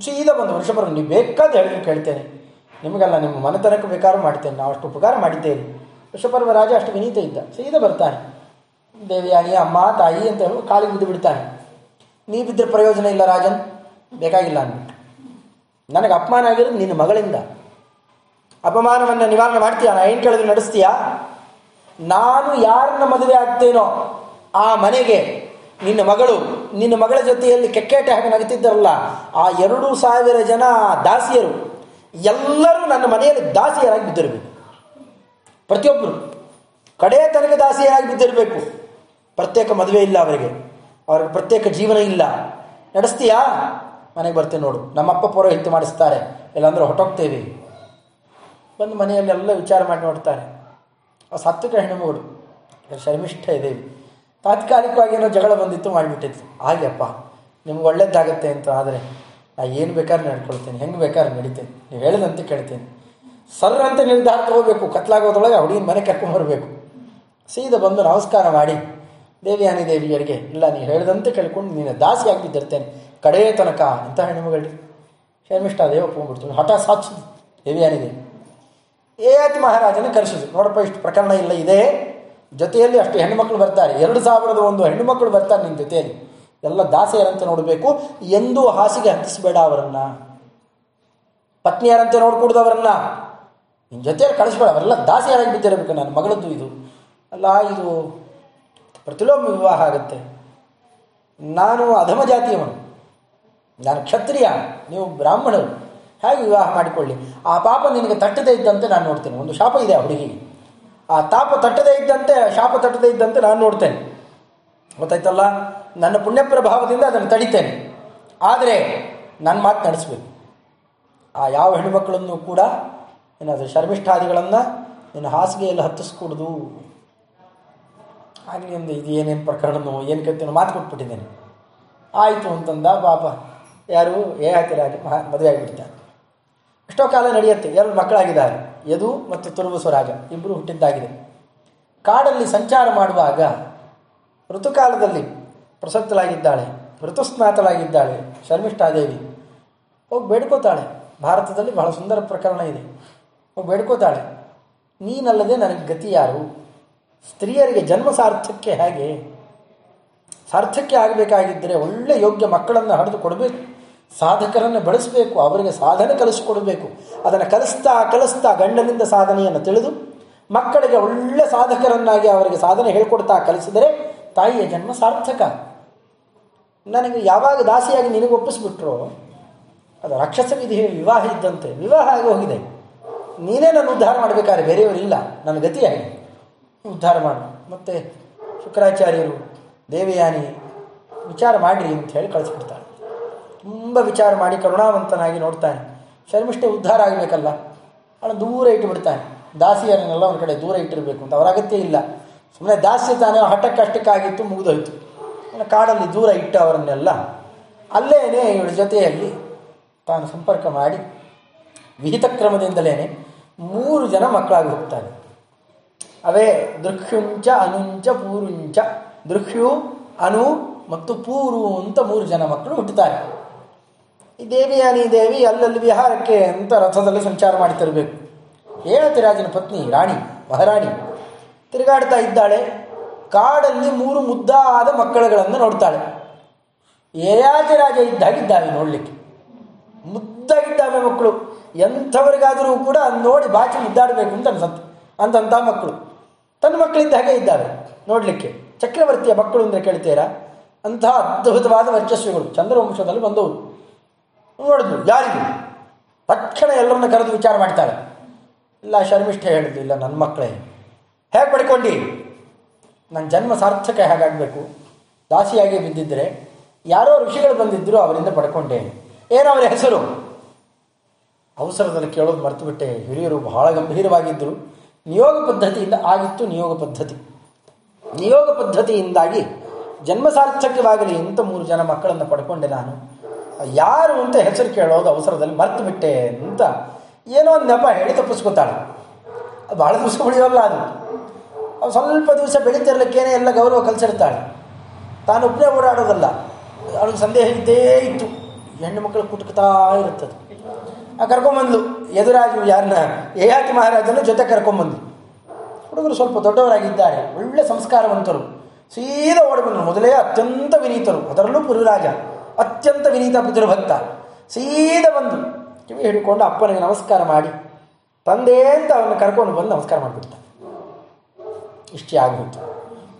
ಸೀದಾ ಬಂದು ವೃಷಭರು ನೀವು ಬೇಕಾದ ಹೇಳಿ ಕೇಳ್ತೇನೆ. ನಿಮಗೆಲ್ಲ, ನಿಮ್ಮ ಮನೆತನಕ್ಕೆ ಬೇಕಾದ್ರೆ ಮಾಡ್ತೇನೆ. ನಾವು ಅಷ್ಟು ಉಪಕಾರ ಮಾಡಿದ್ದೇನೆ ವೃಷಪರ್ವ ರಾಜ ಅಷ್ಟು ವಿನೀತ ಇದ್ದ. ಸೀದಾ ಬರ್ತಾನೆ. ದೇವಿಯಾನಿ ಅಮ್ಮ, ತಾಯಿ ಅಂತ ಹೇಳಿ ಕಾಲಿಗೆ ಬಿದ್ದು ಬಿಡ್ತಾನೆ. ನೀ ಬಿದ್ದರೆ ಪ್ರಯೋಜನ ಇಲ್ಲ ರಾಜನ್. ಬೇಕಾಗಿಲ್ಲ ಅಂದ್ಬಿಟ್ಟು. ನನಗೆ ಅಪಮಾನ ಆಗಿರೋದು ನಿನ್ನ ಮಗಳಿಂದ. ಅಪಮಾನವನ್ನು ನಿವಾರಣೆ ಮಾಡ್ತೀಯಾ? ನಾ ಏನು ಕೇಳಿದ್ರೆ ನಡೆಸ್ತೀಯಾ? ನಾನು ಯಾರನ್ನ ಮದುವೆ ಆಗ್ತೇನೋ ಆ ಮನೆಗೆ ನಿನ್ನ ಮಗಳು, ನಿನ್ನ ಮಗಳ ಜೊತೆಯಲ್ಲಿ ಕೆಕ್ಕೇಟೆ ಹಾಗೆ ನಗುತ್ತಿದ್ದಾರಲ್ಲ ಆ ಎರಡು ಸಾವಿರ ಜನ ದಾಸಿಯರು, ಎಲ್ಲರೂ ನನ್ನ ಮನೆಯಲ್ಲಿ ದಾಸಿಯರಾಗಿ ಬಿದ್ದಿರಬೇಕು. ಪ್ರತಿಯೊಬ್ಬರು ಕಡೆಯ ತನಕ ದಾಸಿಯರಾಗಿ ಬಿದ್ದಿರಬೇಕು. ಪ್ರತ್ಯೇಕ ಮದುವೆ ಇಲ್ಲ ಅವರಿಗೆ. ಅವ್ರಿಗೆ ಪ್ರತ್ಯೇಕ ಜೀವನ ಇಲ್ಲ. ನಡೆಸ್ತೀಯಾ? ಮನೆಗೆ ಬರ್ತೇನೆ ನೋಡು. ನಮ್ಮಪ್ಪ ಪೌರೋಹಿತ್ಯ ಮಾಡಿಸ್ತಾರೆ. ಇಲ್ಲಾಂದ್ರೆ ಹೊಟ್ಟೋಗ್ತೇವೆ ಬಂದು ಮನೆಯಲ್ಲೆಲ್ಲ ವಿಚಾರ ಮಾಡಿ ನೋಡ್ತಾರೆ. ಆ ಸಾತ್ವಿಕ ಹೆಣ್ಣುಮಗಳು ಶರ್ಮಿಷ್ಠ ಇದೆ. ತಾತ್ಕಾಲಿಕವಾಗಿ ಏನೋ ಜಗಳ ಬಂದಿತ್ತು ಮಾಡಿಬಿಟ್ಟಿತ್ತು ಹಾಗೆಯಪ್ಪ ನಿಮ್ಗೆ ಒಳ್ಳೇದಾಗತ್ತೆ ಅಂತ ಆದರೆ ನಾ ಏನು ಬೇಕಾದ್ರೆ ನಡ್ಕೊಳ್ತೇನೆ. ಹೆಂಗೆ ಬೇಕಾದ್ರೆ ನಡಿತೇನೆ. ನೀವು ಹೇಳಿದಂತೆ ಕೇಳ್ತೇನೆ. ಸರ್ ಅಂತ ನಿರ್ಧಾರ ತಗೋಬೇಕು. ಕತ್ಲಾಗೋದ್ರೊಳಗೆ ಹುಡುಗಿನ ಮನೆ ಕರ್ಕೊಂಡ್ಬರಬೇಕು ಸೀದಾ ಬಂದು ನಮಸ್ಕಾರ ಮಾಡಿ. ದೇವಿಯಾನಿ ದೇವಿಯರಿಗೆ, ಇಲ್ಲ, ನೀವು ಹೇಳಿದಂತೆ ಕೇಳ್ಕೊಂಡು ನೀನು ದಾಸಿಯಾಗಿ ಬಿದ್ದಿರ್ತೇನೆ ಕಡೆಯ ತನಕ ಅಂತ ಹೆಣ್ಣುಮಗಳು ಶರ್ಮಿಷ್ಠ ದೇವಪ್ಪ ಹೋಗ್ಬಿಡ್ತು ಹಠ ದೇವಿ ದೇವಿಯಾನಿ ದೇವಿ ಏಯಾತಿ ಮಹಾರಾಜನ ಕರೆಸಿದ್ರು. ನೋಡಪ್ಪ, ಇಷ್ಟು ಪ್ರಕರಣ ಇಲ್ಲ, ಇದೆ. ಜೊತೆಯಲ್ಲಿ ಅಷ್ಟು ಹೆಣ್ಣುಮಕ್ಳು ಬರ್ತಾರೆ. ಎರಡು ಸಾವಿರದ ಒಂದು ಹೆಣ್ಣುಮಕ್ಳು ಬರ್ತಾರೆ ನಿನ್ನ ಜೊತೆಯಲ್ಲಿ. ಎಲ್ಲ ದಾಸಿಯರಂತೆ ನೋಡಬೇಕು. ಎಂದೂ ಹಾಸಿಗೆ ಹತ್ತಿಸಬೇಡ ಅವರನ್ನ. ಪತ್ನಿಯರಂತೆ ನೋಡ್ಕೂಡ್ದು ಅವರನ್ನ. ನಿನ್ನ ಜೊತೆಯಲ್ಲಿ ಕಳಿಸ್ಬೇಡ. ಅವರೆಲ್ಲ ದಾಸಿಯರಾಗಿ ಬಿದ್ದಿರಬೇಕು ನನ್ನ ಮಗಳದ್ದು ಇದು. ಅಲ್ಲ, ಇದು ಪ್ರತಿಲೋಮ ವಿವಾಹ ಆಗುತ್ತೆ. ನಾನು ಅಧಮ ಜಾತಿಯವನು. ನಾನು ಕ್ಷತ್ರಿಯ. ನೀವು ಬ್ರಾಹ್ಮಣರು. ಹೇಗೆ ವಿವಾಹ ಮಾಡಿಕೊಳ್ಳಿ. ಆ ಪಾಪ ನಿನಗೆ ತಟ್ಟದೇ ಇದ್ದಂತೆ ನಾನು ನೋಡ್ತೇನೆ. ಒಂದು ಶಾಪ ಇದೆ ಆ ಹುಡುಗಿಗೆ. ಆ ತಾಪ ತಟ್ಟದೇ ಇದ್ದಂತೆ ಶಾಪ ತಟ್ಟದೇ ಇದ್ದಂತೆ ನಾನು ನೋಡ್ತೇನೆ. ಗೊತ್ತಾಯ್ತಲ್ಲ? ನನ್ನ ಪುಣ್ಯ ಪ್ರಭಾವದಿಂದ ಅದನ್ನು ತಡಿತೇನೆ. ಆದರೆ ನನ್ನ ಮಾತು ನಡೆಸಬೇಕು. ಆ ಯಾವ ಹೆಣ್ಣುಮಕ್ಕಳನ್ನು ಕೂಡ ಏನಾದರೂ ಶರ್ಮಿಷ್ಠಾದಿಗಳನ್ನು ನಿನ್ನ ಹಾಸಿಗೆಯಲ್ಲಿ ಹತ್ತಿಸ್ಕೊಡ್ದು. ಆಗಲಿ ಒಂದು ಇದು ಏನೇನು ಪ್ರಕರಣನೋ, ಏನು ಕೇಳ್ತೀನೋ ಮಾತು ಕೊಟ್ಬಿಟ್ಟಿದ್ದೇನೆ. ಆಯಿತು ಅಂತಂದ ಪಾಪ. ಯಾರು, ಏ ಹಾಕಿರಾಗಿ ಮದುವೆ ಆಗಿಬಿಡ್ತಾರೆ ಎಷ್ಟೋ ಕಾಲ ನಡೆಯುತ್ತೆ. ಎರಡು ಮಕ್ಕಳಾಗಿದ್ದಾರೆ. ಯದು ಮತ್ತು ತುರುಬು ಇಬ್ಬರು ಹುಟ್ಟಿದ್ದಾಗಿದೆ. ಕಾಡಲ್ಲಿ ಸಂಚಾರ ಮಾಡುವಾಗ ಋತುಕಾಲದಲ್ಲಿ ಪ್ರಸಕ್ತಳಾಗಿದ್ದಾಳೆ. ಋತುಸ್ನಾತಳಾಗಿದ್ದಾಳೆ. ಶರ್ಮಿಷ್ಠಾದೇವಿ. ಹೋಗಿ ಬೇಡ್ಕೋತಾಳೆ. ಭಾರತದಲ್ಲಿ ಬಹಳ ಸುಂದರ ಪ್ರಕರಣ ಇದೆ. ಹೋಗಿ ಬೇಡ್ಕೋತಾಳೆ. ನೀನಲ್ಲದೆ ನನಗೆ ಗತಿ ಯಾರು? ಸ್ತ್ರೀಯರಿಗೆ ಜನ್ಮ ಸಾರ್ಥಕ್ಕೆ ಹೇಗೆ? ಸಾರ್ಥಕ್ಕೆ ಆಗಬೇಕಾಗಿದ್ದರೆ ಒಳ್ಳೆ ಯೋಗ್ಯ ಮಕ್ಕಳನ್ನು ಹಡಿದು ಕೊಡಬೇಕು. ಸಾಧಕರನ್ನು ಬಳಸಬೇಕು, ಅವರಿಗೆ ಸಾಧನೆ ಕಲಿಸಿಕೊಡಬೇಕು. ಅದನ್ನು ಕಲಿಸ್ತಾ ಕಲಿಸ್ತಾ ಗಂಡನಿಂದ ಸಾಧನೆಯನ್ನು ತಿಳಿದು, ಮಕ್ಕಳಿಗೆ ಒಳ್ಳೆ ಸಾಧಕರನ್ನಾಗಿ ಅವರಿಗೆ ಸಾಧನೆ ಹೇಳ್ಕೊಡ್ತಾ ಕಲಿಸಿದರೆ ತಾಯಿಯ ಜನ್ಮ ಸಾರ್ಥಕ. ನನಗೆ ಯಾವಾಗ ದಾಸಿಯಾಗಿ ನಿನಗೆ ಒಪ್ಪಿಸ್ಬಿಟ್ರು, ಅದು ರಾಕ್ಷಸ ವಿಧಿ ವಿವಾಹ ಇದ್ದಂತೆ ವಿವಾಹ ಆಗಿ ಹೋಗಿದೆ. ನೀನೇ ನಾನು ಉದ್ಧಾರ ಮಾಡಬೇಕಾದ್ರೆ ಬೇರೆಯವರಿಲ್ಲ ನನ್ನ ಗತಿಯಾಗಿ ಉದ್ಧಾರ ಮಾಡು. ಮತ್ತು ಶುಕ್ರಾಚಾರ್ಯರು, ದೇವಯಾನಿ, ವಿಚಾರ ಮಾಡಿರಿ ಅಂತ ಹೇಳಿ ಕಳಿಸ್ಬಿಡ್ತಾಳೆ ತುಂಬ ವಿಚಾರ ಮಾಡಿ ಕರುಣಾವಂತನಾಗಿ ನೋಡ್ತಾನೆ. ಶರ್ಮಿಷ್ಠೆ ಉದ್ಧಾರ ಆಗಬೇಕಲ್ಲ? ಅವನು ದೂರ ಇಟ್ಟುಬಿಡ್ತಾನೆ ದಾಸಿಯರನ್ನೆಲ್ಲ ಒಂದು ಕಡೆ ದೂರ ಇಟ್ಟಿರಬೇಕು ಅಂತ. ಅವರ ಅಗತ್ಯ ಇಲ್ಲ. ಸುಮ್ಮನೆ ದಾಸ್ಯ ತಾನೇ ಹಠಕ್ಕಷ್ಟಕ್ಕಾಗಿತ್ತು ಮುಗಿದೋಯ್ತು. ಕಾಡಲ್ಲಿ ದೂರ ಇಟ್ಟ ಅವರನ್ನೆಲ್ಲ ಅಲ್ಲೇನೆ ಇವಳ ಜೊತೆಯಲ್ಲಿ ತಾನು ಸಂಪರ್ಕ ಮಾಡಿ ವಿಹಿತ ಕ್ರಮದಿಂದಲೇ ಮೂರು ಜನ ಮಕ್ಕಳಾಗಿ ಹೋಗ್ತಾನೆ ಅವೇ ದೃಕ್ಷುಂಚ ಅನುಂಚ, ಪೂರುಂಚ. ದೃಕ್ಷು ಅನು ಮತ್ತು ಪೂರು ಅಂತ ಮೂರು ಜನ ಮಕ್ಕಳು ಹುಟ್ಟುತ್ತಾರೆ. ದೇವಿಯಾನಿ ದೇವಿ ಅಲ್ಲಲ್ಲಿ ವಿಹಾರಕ್ಕೆ ಅಂತ ರಥದಲ್ಲಿ ಸಂಚಾರ ಮಾಡ್ತಿರ್ಬೇಕು. ರಾಜನ ಪತ್ನಿ, ರಾಣಿ, ಮಹಾರಾಣಿ. ತಿರುಗಾಡ್ತಾ ಇದ್ದಾಳೆ. ಕಾಡಲ್ಲಿ ಮೂರು ಮುದ್ದಾದ ಮಕ್ಕಳುಗಳನ್ನು ನೋಡ್ತಾಳೆ. ಏಯಾತಿರಾಜ ಇದ್ದಾಗಿದ್ದಾವೆ ನೋಡಲಿಕ್ಕೆ. ಮುದ್ದಾಗಿದ್ದಾವೆ ಮಕ್ಕಳು. ಎಂಥವರಿಗಾದರೂ ಕೂಡ ನೋಡಿ ಬಾಚಿ ಮುದ್ದಾಡಬೇಕು ಅಂತ ಅನ್ಸತ್ತೆ. ಅಂತಂಥ ಮಕ್ಕಳು. ತನ್ನ ಮಕ್ಕಳಿದ್ದ ಹಾಗೆ ಇದ್ದಾವೆ ನೋಡಲಿಕ್ಕೆ. ಚಕ್ರವರ್ತಿಯ ಮಕ್ಕಳು ಅಂದರೆ ಕೇಳ್ತೀರಾ? ಅಂತಹ ಅದ್ಭುತವಾದ ವರ್ಚಸ್ವಿಗಳು ಚಂದ್ರವಂಶದಲ್ಲಿ ಬಂದವರು ನೋಡಿದ್ಲು ಯಾರಿಗೂ ತಕ್ಷಣ ಎಲ್ಲರನ್ನ ಕರೆದು ವಿಚಾರ ಮಾಡ್ತಾಳೆ. ಇಲ್ಲ, ಶರ್ಮಿಷ್ಠ ಹೇಳಿದ್ಲು ಇಲ್ಲ ನನ್ನ ಮಕ್ಕಳೇ. ಹೇಗೆ ಪಡ್ಕೊಂಡು? ನನ್ನ ಜನ್ಮ ಸಾರ್ಥಕ ಹೇಗಾಗಬೇಕು? ದಾಸಿಯಾಗಿ ಬಿದ್ದಿದ್ದರೆ ಯಾರೋ ಋಷಿಗಳು ಬಂದಿದ್ದರು ಅವರಿಂದ ಪಡ್ಕೊಂಡೆ. ಏನೋ ಅವರ ಹೆಸರು? ಅವಸರದಲ್ಲಿ ಕೇಳೋದು ಮರ್ತುಬಿಟ್ಟೆ. ಹಿರಿಯರು ಬಹಳ ಗಂಭೀರವಾಗಿದ್ದರು. ನಿಯೋಗ ಪದ್ಧತಿಯಿಂದ ಆಗಿತ್ತು ನಿಯೋಗ ಪದ್ಧತಿ. ನಿಯೋಗ ಪದ್ಧತಿಯಿಂದಾಗಿ ಜನ್ಮ ಸಾರ್ಥಕ್ಯವಾಗಲಿ ಇಂಥ ಮೂರು ಜನ ಮಕ್ಕಳನ್ನು ಪಡ್ಕೊಂಡೆ ನಾನು. ಯಾರು ಅಂತ ಹೆಸರು ಕೇಳೋದು ಅವಸರದಲ್ಲಿ ಮರ್ತು ಬಿಟ್ಟೆ ಅಂತ ಏನೋ ಒಂದು ನೆಪ ಹೇಳಿ ತಪ್ಪಿಸ್ಕೊತಾಳೆ. ಅದು ಭಾಳ ದಿವಸ ಉಳಿಯೋಲ್ಲ ಅದು. ಅವ್ನು ಸ್ವಲ್ಪ ದಿವಸ ಬೆಳೀತಿರ್ಲಿಕ್ಕೇನೆ ಎಲ್ಲ ಗೌರವ ಕಲಿಸಿರ್ತಾಳೆ. ತಾನು ಒಬ್ಬನೇ ಓಡಾಡೋದಲ್ಲ. ಅವಳಿಗೆ ಸಂದೇಹ ಇದ್ದೇ ಇತ್ತು. ಹೆಣ್ಣು ಮಕ್ಕಳು ಕುಟುಕ್ತಾ ಇರುತ್ತದೆ. ಆ ಕರ್ಕೊಂಬಂದ್ಲು. ಎದುರಾಗಿ ಯಾರನ್ನ ಏಯಾತಿ ಮಹಾರಾಜನ ಜೊತೆ ಕರ್ಕೊಂಬಂದ್ಲು. ಹುಡುಗರು ಸ್ವಲ್ಪ ದೊಡ್ಡವರಾಗಿದ್ದಾರೆ. ಒಳ್ಳೆ ಸಂಸ್ಕಾರವಂತರು. ಸೀದಾ ಓಡಿ ಬಂದರು. ಮೊದಲೇ ಅತ್ಯಂತ ವಿನೀತರು. ಅದರಲ್ಲೂ ಪುರುರಾಜ. ಅತ್ಯಂತ ವಿನೀತ ಪಿತೃಭಕ್ತ ಸೀದ ಬಂದು ಕಿವಿ ಹಿಡ್ಕೊಂಡು ಅಪ್ಪನಿಗೆ ನಮಸ್ಕಾರ ಮಾಡಿ. ತಂದೆ ಅಂತ ಅವನ್ನ ಕರ್ಕೊಂಡು ಬಂದು ನಮಸ್ಕಾರ ಮಾಡಿಬಿಡ್ತಾನೆ ಇಷ್ಟೇ ಆಗ್ಬಿಟ್ಟು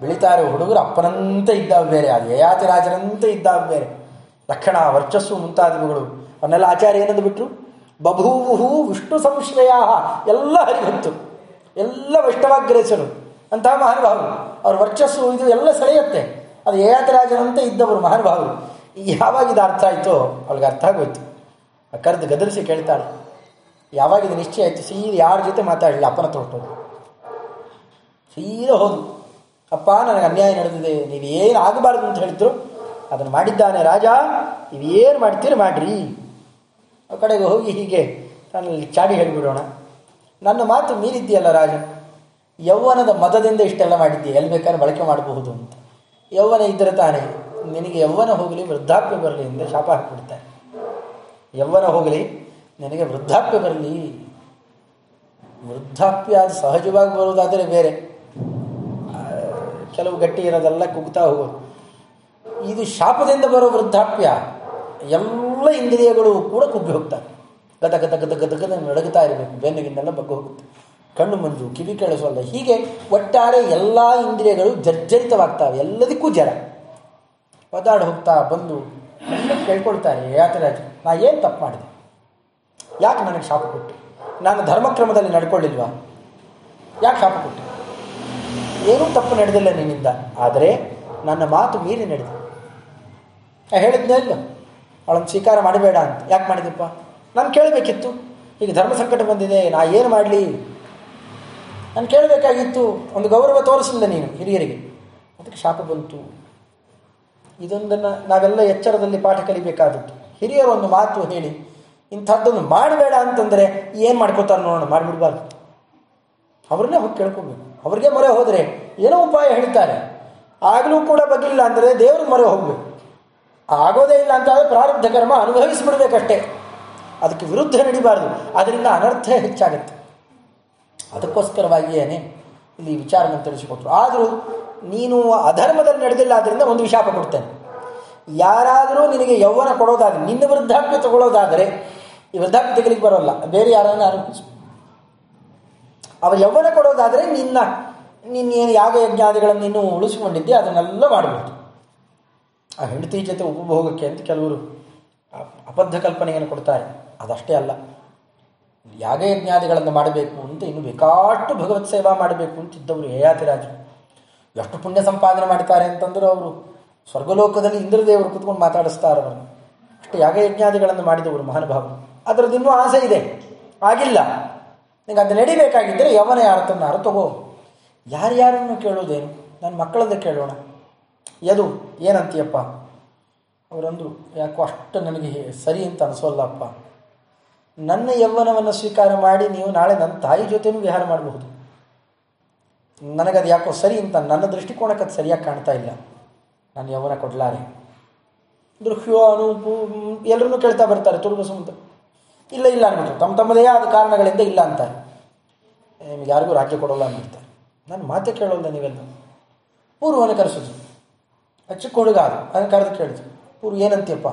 ಬೆಳಿತಾರೆ ಹುಡುಗರು, ಅಪ್ಪನಂತೆ ಇದ್ದಾವ ಬೇರೆ ಅದು ಯಯಾತಿ ರಾಜರಂತೆ ಇದ್ದಾವ ಬೇರೆ. ಲಕ್ಷಣ, ವರ್ಚಸ್ಸು ಮುಂತಾದವುಗಳು. ಅವನ್ನೆಲ್ಲ ಆಚಾರ್ಯ ಏನಂದು ಬಿಟ್ರು? ಬಭೂವು ವಿಷ್ಣು ಸಂಶ್ರಯ. ಎಲ್ಲ ಹರಿಹತ್ತು. ಎಲ್ಲ ವೈಷ್ಣವಾಗ್ರೇಸರು. ಅಂತಹ ಮಹಾನುಭಾವರು. ಅವ್ರ ವರ್ಚಸ್ಸು ಇದು ಎಲ್ಲ ಸೆಳೆಯುತ್ತೆ. ಅದು ಯಯಾತಿರಾಜರಂತೆ ಇದ್ದವರು ಮಹಾನುಭಾವರು. ಯಾವಾಗ ಇದು ಅರ್ಥ ಆಯಿತೋ ಅವ್ಳಿಗೆ ಅರ್ಥ ಆಗೋಯ್ತು. ಕರೆದು ಗದರಿಸಿ ಕೇಳ್ತಾಳೆ ಯಾವಾಗ ಇದು ನಿಶ್ಚಯ ಆಯಿತು? ಸೀದ ಯಾರ ಜೊತೆ ಮಾತಾಡಲಿಲ್ಲ ಅಪ್ಪನ ತೊಟ್ಟೋದು ಸೀದಾ ಹೋದು ಅಪ್ಪ, ನನಗೆ ಅನ್ಯಾಯ ನಡೆದಿದೆ. ನೀವು ಏನು ಆಗಬಾರ್ದು ಅಂತ ಹೇಳಿದ್ರು? ಅದನ್ನು ಮಾಡಿದ್ದಾನೆ ರಾಜ. ನೀವು ಏನು ಮಾಡ್ತೀರಿ ಮಾಡ್ರಿ. ಆ ಕಡೆಗೆ ಹೋಗಿ ಹೀಗೆ ನಾನಲ್ಲಿ ಚಾಡಿ ಹೇಳಿಬಿಡೋಣ. ನನ್ನ ಮಾತು ಮೀರಿದ್ದೀಯಲ್ಲ ರಾಜ. ಯೌವನದ ಮತದಿಂದ ಇಷ್ಟೆಲ್ಲ ಮಾಡಿದ್ದೀಯ. ಎಲ್ಲಿ ಬೇಕಾದ್ರೆ ಬಳಕೆ ಮಾಡಬಹುದು ಅಂತ. ಯೌವನ ಇದ್ದರೆ ತಾನೇ ನಿನಗೆ ಯೌವನ ಹೋಗಲಿ ವೃದ್ಧಾಪ್ಯ ಬರಲಿ ಎಂದು ಶಾಪ ಹಾಕಿಬಿಡ್ತಾರೆ. ಯೌವನ ಹೋಗಲಿ, ನಿನಗೆ ವೃದ್ಧಾಪ್ಯ ಬರಲಿ. ವೃದ್ಧಾಪ್ಯ ಅದು ಸಹಜವಾಗಿ ಬರೋದಾದರೆ ಬೇರೆ. ಕೆಲವು ಗಟ್ಟಿ ಇರೋದೆಲ್ಲ ಕುಗ್ತಾ ಹೋಗೋದು ಇದು ಶಾಪದಿಂದ ಬರೋ ವೃದ್ಧಾಪ್ಯ, ಎಲ್ಲ ಇಂದ್ರಿಯಗಳು ಕೂಡ ಕುಗ್ಗಿ ಹೋಗ್ತಾರೆ. ಗದ ಗದ ಗದ ಗದ ಗದ ನಡಗುತ್ತಾ ಇರಬೇಕು ಬೆನ್ನುಗಿನ್ನೆಲ್ಲ ಬಗ್ಗೆ ಹೋಗುತ್ತೆ. ಕಣ್ಣು ಮಂಜು, ಕಿವಿ ಕೇಳಿಸೋಲ್ಲ ಹೀಗೆ ಒಟ್ಟಾರೆ ಎಲ್ಲ ಇಂದ್ರಿಯಗಳು ಜರ್ಜರಿತವಾಗ್ತವೆ, ಎಲ್ಲದಕ್ಕೂ ಜರ. ಒದ್ದಾಡಿ ಹೋಗ್ತಾ ಬಂದು ಎಲ್ಲ ಕೇಳ್ಕೊಳ್ತಾರೆ ಆಯ್ತು, ನಾ ಏನು ತಪ್ಪು ಮಾಡಿದೆ? ಯಾಕೆ ನನಗೆ ಶಾಪ ಕೊಟ್ಟು? ನಾನು ಧರ್ಮಕ್ರಮದಲ್ಲಿ ನಡ್ಕೊಳ್ಳಿಲ್ವಾ? ಯಾಕೆ ಶಾಪ ಕೊಟ್ಟು? ಏನೂ ತಪ್ಪು ನಡೆದಿಲ್ಲ ನಿನ್ನಿಂದ. ಆದರೆ ನನ್ನ ಮಾತು ಮೀರಿ ನಡೆದು ನಾ ಹೇಳಿದ್ನೇ ಇಲ್ಲ? ಅವಳನ್ನು ಸ್ವೀಕಾರ ಮಾಡಬೇಡ ಅಂತ. ಯಾಕೆ ಮಾಡಿದಪ್ಪ? ನಾನು ಕೇಳಬೇಕಿತ್ತು. ಈಗ ಧರ್ಮ ಸಂಕಟ ಬಂದಿದೆ, ನಾ ಏನು ಮಾಡಲಿ? ನಾನು ಕೇಳಬೇಕಾಗಿತ್ತು. ಒಂದು ಗೌರವ ತೋರಿಸಲಿಲ್ಲ ನೀನು ಹಿರಿಯರಿಗೆ. ಅದಕ್ಕೆ ಶಾಪ ಬಂತು. ಇದೊಂದನ್ನು ನಾವೆಲ್ಲ ಎಚ್ಚರದಲ್ಲಿ ಪಾಠ ಕಲಿಬೇಕಾದದ್ದು. ಹಿರಿಯರು ಒಂದು ಮಾತು ಹೇಳಿ, ಇಂಥದ್ದೊಂದು ಮಾಡಬೇಡ ಅಂತಂದರೆ ಏನು ಮಾಡ್ಕೋತಾರೆ ನೋಡೋಣ, ಮಾಡಿಬಿಡ್ಬಾರ್ದು. ಅವ್ರನ್ನೇ ಹೋಗಿ ಕೇಳ್ಕೊಬೇಕು. ಅವ್ರಿಗೆ ಮೊರೆ ಹೋದರೆ ಏನೋ ಉಪಾಯ ಹೇಳ್ತಾರೆ. ಆಗಲೂ ಕೂಡ ಬಗ್ಗಿಲ್ಲ ಅಂದರೆ ದೇವ್ರಿಗೆ ಮೊರೆ ಹೋಗಬೇಕು. ಆಗೋದೇ ಇಲ್ಲ ಅಂತ ಆದರೆ ಪ್ರಾರಬ್ಧ ಕರ್ಮ ಅನುಭವಿಸಿಬಿಡ್ಬೇಕಷ್ಟೇ. ಅದಕ್ಕೆ ವಿರುದ್ಧ ನಡಿಬಾರ್ದು. ಅದರಿಂದ ಅನರ್ಥ ಹೆಚ್ಚಾಗುತ್ತೆ. ಅದಕ್ಕೋಸ್ಕರವಾಗಿಯೇ ಇಲ್ಲಿ ವಿಚಾರವನ್ನು ತಿಳಿಸಿಕೊಟ್ರು. ಆದರೂ ನೀನು ಅಧರ್ಮದಲ್ಲಿ ನಡೆದಿಲ್ಲ ಆದ್ದರಿಂದ ಒಂದು ವಿಶಾಪ ಕೊಡ್ತೇನೆ. ಯಾರಾದರೂ ನಿನಗೆ ಯೌವನ ಕೊಡೋದಾದರೆ, ನಿನ್ನ ವೃದ್ಧಾಪ್ಯ ತಗೊಳ್ಳೋದಾದರೆ, ಈ ವೃದ್ಧಾಪ್ಯ ತೆಗಲಿಕ್ಕೆ ಬರೋಲ್ಲ. ಬೇರೆ ಯಾರನ್ನ ಆರೋಪಿಸು. ಅವ ಯೌವನ ಕೊಡೋದಾದರೆ ನಿನ್ನ ನಿನ್ನೇನು ಯಾಗ ಯಜ್ಞಾದಿಗಳನ್ನು ನೀನು ಉಳಿಸಿಕೊಂಡಿದ್ದೆ, ಅದನ್ನೆಲ್ಲ ಮಾಡಬಹುದು ಆ ಹೆಂಡತಿ ಜೊತೆ ಉಪಭೋಗಕ್ಕೆ ಅಂತ ಕೆಲವರು ಅಬದ್ಧ ಕಲ್ಪನೆಯನ್ನು ಕೊಡ್ತಾರೆ. ಅದಷ್ಟೇ ಅಲ್ಲ. ಯಾಗಯಜ್ಞಾದಿಗಳನ್ನು ಮಾಡಬೇಕು ಅಂತ ಇನ್ನು ಬೇಕಾಷ್ಟು ಭಗವತ್ ಸೇವಾ ಮಾಡಬೇಕು ಅಂತಿದ್ದವರು ಯಯಾತಿರಾಜರು ಎಷ್ಟು ಪುಣ್ಯ ಸಂಪಾದನೆ ಮಾಡ್ತಾರೆ ಅಂತಂದ್ರೆ ಅವರು ಸ್ವರ್ಗಲೋಕದಲ್ಲಿ ಇಂದ್ರದೇವರು ಕುತ್ಕೊಂಡು ಮಾತಾಡಿಸ್ತಾರೆ ಅವರನ್ನು ಅಷ್ಟು ಯಾಗಯಜ್ಞಾದಿಗಳನ್ನು ಮಾಡಿದವರು ಮಹಾನುಭಾವರು ಅದರದ್ದು ಇನ್ನೂ ಆಸೆ ಇದೆ. ಆಗಿಲ್ಲ. ನಿಂಗೆ ಅದು ನಡಿಬೇಕಾಗಿದ್ದರೆ ಯವನ ಯಾರತನ್ನಾರು ತಗೋ. ಯಾರ್ಯಾರನ್ನು ಕೇಳೋದೇನು? ನನ್ನ ಮಕ್ಕಳನ್ನು ಕೇಳೋಣ. ಯದು, ಏನಂತೀಯಪ್ಪ? ಅವರಂದರು, ಯಾಕೋ ಅಷ್ಟು ನನಗೆ ಸರಿ ಅಂತ ಅನಿಸೋಲ್ಲಪ್ಪ. ನನ್ನ ಯೌವನವನ್ನು ಸ್ವೀಕಾರ ಮಾಡಿ ನೀವು ನಾಳೆ ನನ್ನ ತಾಯಿ ಜೊತೆನೂ ವಿಹಾರ ಮಾಡಬಹುದು. ನನಗದು ಯಾಕೋ ಸರಿ ಅಂತ ನನ್ನ ದೃಷ್ಟಿಕೋನಕ್ಕೆ ಅದು ಸರಿಯಾಗಿ ಕಾಣ್ತಾ ಇಲ್ಲ. ನಾನು ಯೌವನ ಕೊಡಲಾರೆ. ದೃಹ್ಯೋ ಅನೂಪು ಎಲ್ಲರೂ ಕೇಳ್ತಾ ಬರ್ತಾರೆ ತುರುಬ ಅಂತ ಇಲ್ಲ ಇಲ್ಲ ಅಂದ್ಬಿಟ್ರು ತಮ್ಮ ತಮ್ಮದೇ ಆದ ಕಾರಣಗಳಿಂದ ಇಲ್ಲ ಅಂತಾರೆ. ನಿಮ್ಗೆ ಯಾರಿಗೂ ರಾಜ್ಯ ಕೊಡೋಲ್ಲ ಅಂದ್ಬಿಡ್ತಾರೆ. ನಾನು ಮಾತೇ ಕೇಳೋಲ್ಲ ನೀವೆಲ್ಲ. ಪೂರ್ವನ ಕರೆಸಿದ್ರು. ಚಿಕ್ಕ ಹುಡುಗ ಅದು ಅದನ್ನು ಕರೆದು ಕೇಳಿದ್ರು. ಪೂರ್ವ, ಏನಂತೀಯಪ್ಪ?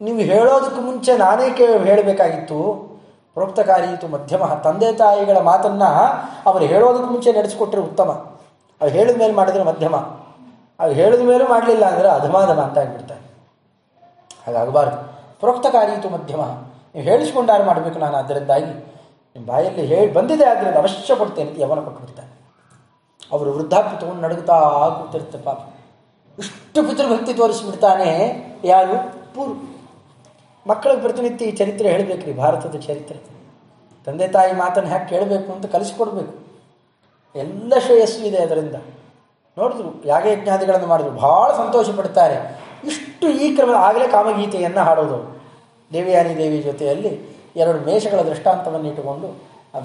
ನೀವು ಹೇಳೋದಕ್ಕೆ ಮುಂಚೆ ನಾನೇ ಕೇ, ಹೇಳಬೇಕಾಗಿತ್ತು. ಪ್ರೋಕ್ತಕಾರಿಯಿತು ಮಧ್ಯಮ ತಂದೆ ತಾಯಿಗಳ ಮಾತನ್ನು ಅವರು ಹೇಳೋದಕ್ಕೆ ಮುಂಚೆ ನಡೆಸಿಕೊಟ್ರೆ ಉತ್ತಮ. ಅವ್ರು ಹೇಳಿದ ಮೇಲೆ ಮಾಡಿದ್ರೆ ಮಧ್ಯಮ. ಅವ್ರು ಹೇಳಿದ ಮೇಲೆ ಮಾಡಲಿಲ್ಲ ಅಂದರೆ ಅಧಮಾಧಮ ಅಂತ ಆಗಿಬಿಡ್ತಾರೆ. ಹಾಗಾಗಬಾರ್ದು. ಪ್ರೋಕ್ತಕಾರಿಯಿತು ಮಧ್ಯಮ. ನೀವು ಹೇಳಿಸ್ಕೊಂಡಾರು ಮಾಡಬೇಕು ನಾನು ಅದರಿಂದಾಗಿ. ನಿಮ್ಮ ಬಾಯಲ್ಲಿ ಹೇಳಿ ಬಂದಿದೆ ಆದ್ದರಿಂದ ಅವಶ್ಯ ಕೊಡ್ತೇನೆ ಯವನ ಕೊಟ್ಬಿಡ್ತಾರೆ ಅವರು ವೃದ್ಧಾಪ್ಯ ತಗೊಂಡು ನಡುಗುತ್ತಾ ಕೂತಿರ್ತಾರೆ ಪಾಪ. ಇಷ್ಟು ಪಿತೃಭಕ್ತಿ ತೋರಿಸಿಬಿಡ್ತಾನೆ ಯಾರು? ಪೂರ್ವ. ಮಕ್ಕಳಿಗೆ ಪ್ರತಿನಿತ್ಯ ಈ ಚರಿತ್ರೆ ರೀ, ಭಾರತದ ಚರಿತ್ರೆ. ತಂದೆ ತಾಯಿ ಮಾತನ್ನು ಹ್ಯಾಕೆ ಕೇಳಬೇಕು ಅಂತ ಕಲಿಸಿಕೊಡ್ಬೇಕು. ಎಲ್ಲ ಶ್ರೇಯಸ್ಸು ಇದೆ ಅದರಿಂದ. ನೋಡಿದ್ರು, ಯಾಗ ಯಜ್ಞಾದಿಗಳನ್ನು ಮಾಡಿದ್ರು, ಭಾಳ ಸಂತೋಷ ಪಡ್ತಾರೆ. ಇಷ್ಟು ಈ ಕ್ರಮ ಆಗಲೇ ಕಾಮಗೀತೆಯನ್ನು ಹಾಡೋದು. ದೇವಿಯಾನಿ ದೇವಿ ಜೊತೆಯಲ್ಲಿ ಎರಡು ಮೇಷಗಳ ದೃಷ್ಟಾಂತವನ್ನು ಇಟ್ಟುಕೊಂಡು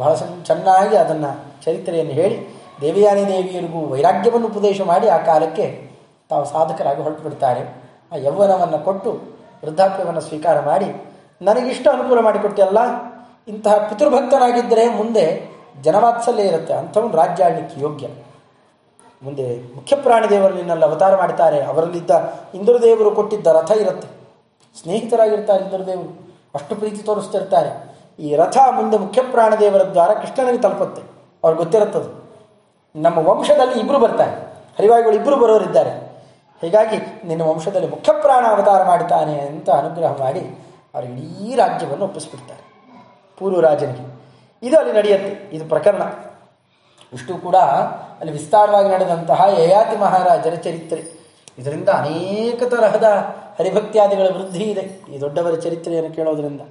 ಬಹಳ ಚೆನ್ನಾಗಿ ಅದನ್ನು ಚರಿತ್ರೆಯನ್ನು ಹೇಳಿ, ದೇವಿಯಾನಿ ದೇವಿಯರಿಗೂ ವೈರಾಗ್ಯವನ್ನು ಉಪದೇಶ ಮಾಡಿ ಆ ಕಾಲಕ್ಕೆ ತಾವು ಸಾಧಕರಾಗಿ ಹೊರಟು ಬಿಡ್ತಾರೆ ಆ ಯೌವನವನ್ನು ಕೊಟ್ಟು ವೃದ್ಧಾಪ್ಯವನ್ನು ಸ್ವೀಕಾರ ಮಾಡಿ, ನನಗಿಷ್ಟು ಅನುಕೂಲ ಮಾಡಿಕೊಟ್ಟಿಯಲ್ಲ ಇಂತಹ ಪಿತೃಭಕ್ತನಾಗಿದ್ದರೆ ಮುಂದೆ ಜನವಾತ್ಸಲ್ಯ ಇರುತ್ತೆ, ಅಂಥವನು ರಾಜ್ಯ ಯೋಗ್ಯ. ಮುಂದೆ ಮುಖ್ಯ ಪ್ರಾಣಿದೇವರು ನಿನ್ನಲ್ಲಿ ಅವತಾರ ಮಾಡ್ತಾರೆ ಅವರಲ್ಲಿದ್ದ ಇಂದ್ರದೇವರು ಕೊಟ್ಟಿದ್ದ ರಥ ಇರುತ್ತೆ. ಸ್ನೇಹಿತರಾಗಿರ್ತಾರೆ ಇಂದ್ರದೇವರು, ಅಷ್ಟು ಪ್ರೀತಿ ತೋರಿಸ್ತಿರ್ತಾರೆ. ಈ ರಥ ಮುಂದೆ ಮುಖ್ಯ ಪ್ರಾಣದೇವರ ದ್ವಾರ ಕೃಷ್ಣನಿಗೆ ತಲುಪುತ್ತೆ, ಅವ್ರಿಗೆ ಗೊತ್ತಿರುತ್ತದೆ. ನಮ್ಮ ವಂಶದಲ್ಲಿ ಇಬ್ಬರು ಬರ್ತಾರೆ, ಹರಿವಾಯುಗಳು ಇಬ್ಬರು ಬರೋರಿದ್ದಾರೆ. ಹೀಗಾಗಿ ನಿನ್ನ ವಂಶದಲ್ಲಿ ಮುಖ್ಯ ಪ್ರಾಣ ಅವತಾರ ಮಾಡುತ್ತಾನೆ ಅಂತ ಅನುಗ್ರಹ ಮಾಡಿ ಅವರು ಇಡೀ ರಾಜ್ಯವನ್ನು ಒಪ್ಪಿಸ್ಬಿಡ್ತಾರೆ. ಪೂರ್ವ ರಾಜನಿಗೆ. ಇದು ಅಲ್ಲಿ ನಡೆಯುತ್ತೆ. ಇದು ಪ್ರಕರಣ. ಇಷ್ಟು ಕೂಡ ಅಲ್ಲಿ ವಿಸ್ತಾರವಾಗಿ ನಡೆದಂತಹ ಯಯಾತಿ ಮಹಾರಾಜರ ಚರಿತ್ರೆ. ಇದರಿಂದ ಅನೇಕ ತರಹದ ಹರಿಭಕ್ತಿಯಾದಿಗಳ ವೃದ್ಧಿ ಇದೆ. ಈ ದೊಡ್ಡವರ ಚರಿತ್ರೆಯನ್ನು ಕೇಳೋದ್ರಿಂದ.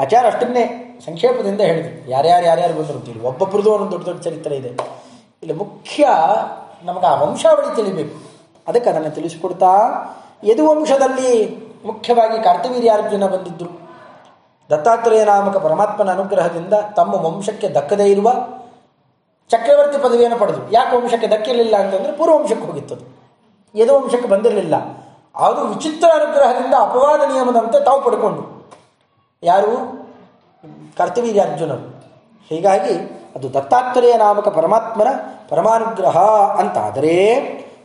ಆಚಾರ ಅಷ್ಟನ್ನೇ ಸಂಕ್ಷೇಪದಿಂದ ಹೇಳಿದ್ರು ಯಾರ್ಯಾರು ಯಾರ್ಯಾರು ಬಂದರು ಇಲ್ಲಿ ಒಬ್ಬೊಬ್ಬರದು ಒಂದು ದೊಡ್ಡ ದೊಡ್ಡ ಚರಿತ್ರೆ ಇದೆ. ಇಲ್ಲಿ ಮುಖ್ಯ ನಮಗೆ ಆ ವಂಶಾವಳಿ ತಿಳಿಬೇಕು. ಅದಕ್ಕೆ ಅದನ್ನು ತಿಳಿಸಿಕೊಡ್ತಾ, ಯದುವಂಶದಲ್ಲಿ ಮುಖ್ಯವಾಗಿ ಕಾರ್ತವೀರ್ಯಾರ್ಜುನ ಬಂದಿದ್ದರು ದತ್ತಾತ್ರೇಯ ನಾಮಕ ಪರಮಾತ್ಮನ ಅನುಗ್ರಹದಿಂದ ತಮ್ಮ ವಂಶಕ್ಕೆ ದಕ್ಕದೇ ಇರುವ ಚಕ್ರವರ್ತಿ ಪದವಿಯನ್ನು ಪಡೆದು. ಯಾಕೆ ವಂಶಕ್ಕೆ ದಕ್ಕಿರಲಿಲ್ಲ ಅಂತಂದರೆ ಪೂರ್ವವಂಶಕ್ಕೆ ಹೋಗಿತ್ತದು. ಯದುವಂಶಕ್ಕೆ ಬಂದಿರಲಿಲ್ಲ. ಅದು ವಿಚಿತ್ರ ಅನುಗ್ರಹದಿಂದ ಅಪವಾದ ನಿಯಮದಂತೆ ತಾವು ಪಡ್ಕೊಂಡು. ಯಾರು? ಕರ್ತವೀರ್ಯಾರ್ಜುನರು. ಹೀಗಾಗಿ ಅದು ದತ್ತಾತ್ರೇಯ ನಾಮಕ ಪರಮಾತ್ಮನ ಪರಮಾನುಗ್ರಹ ಅಂತಾದರೆ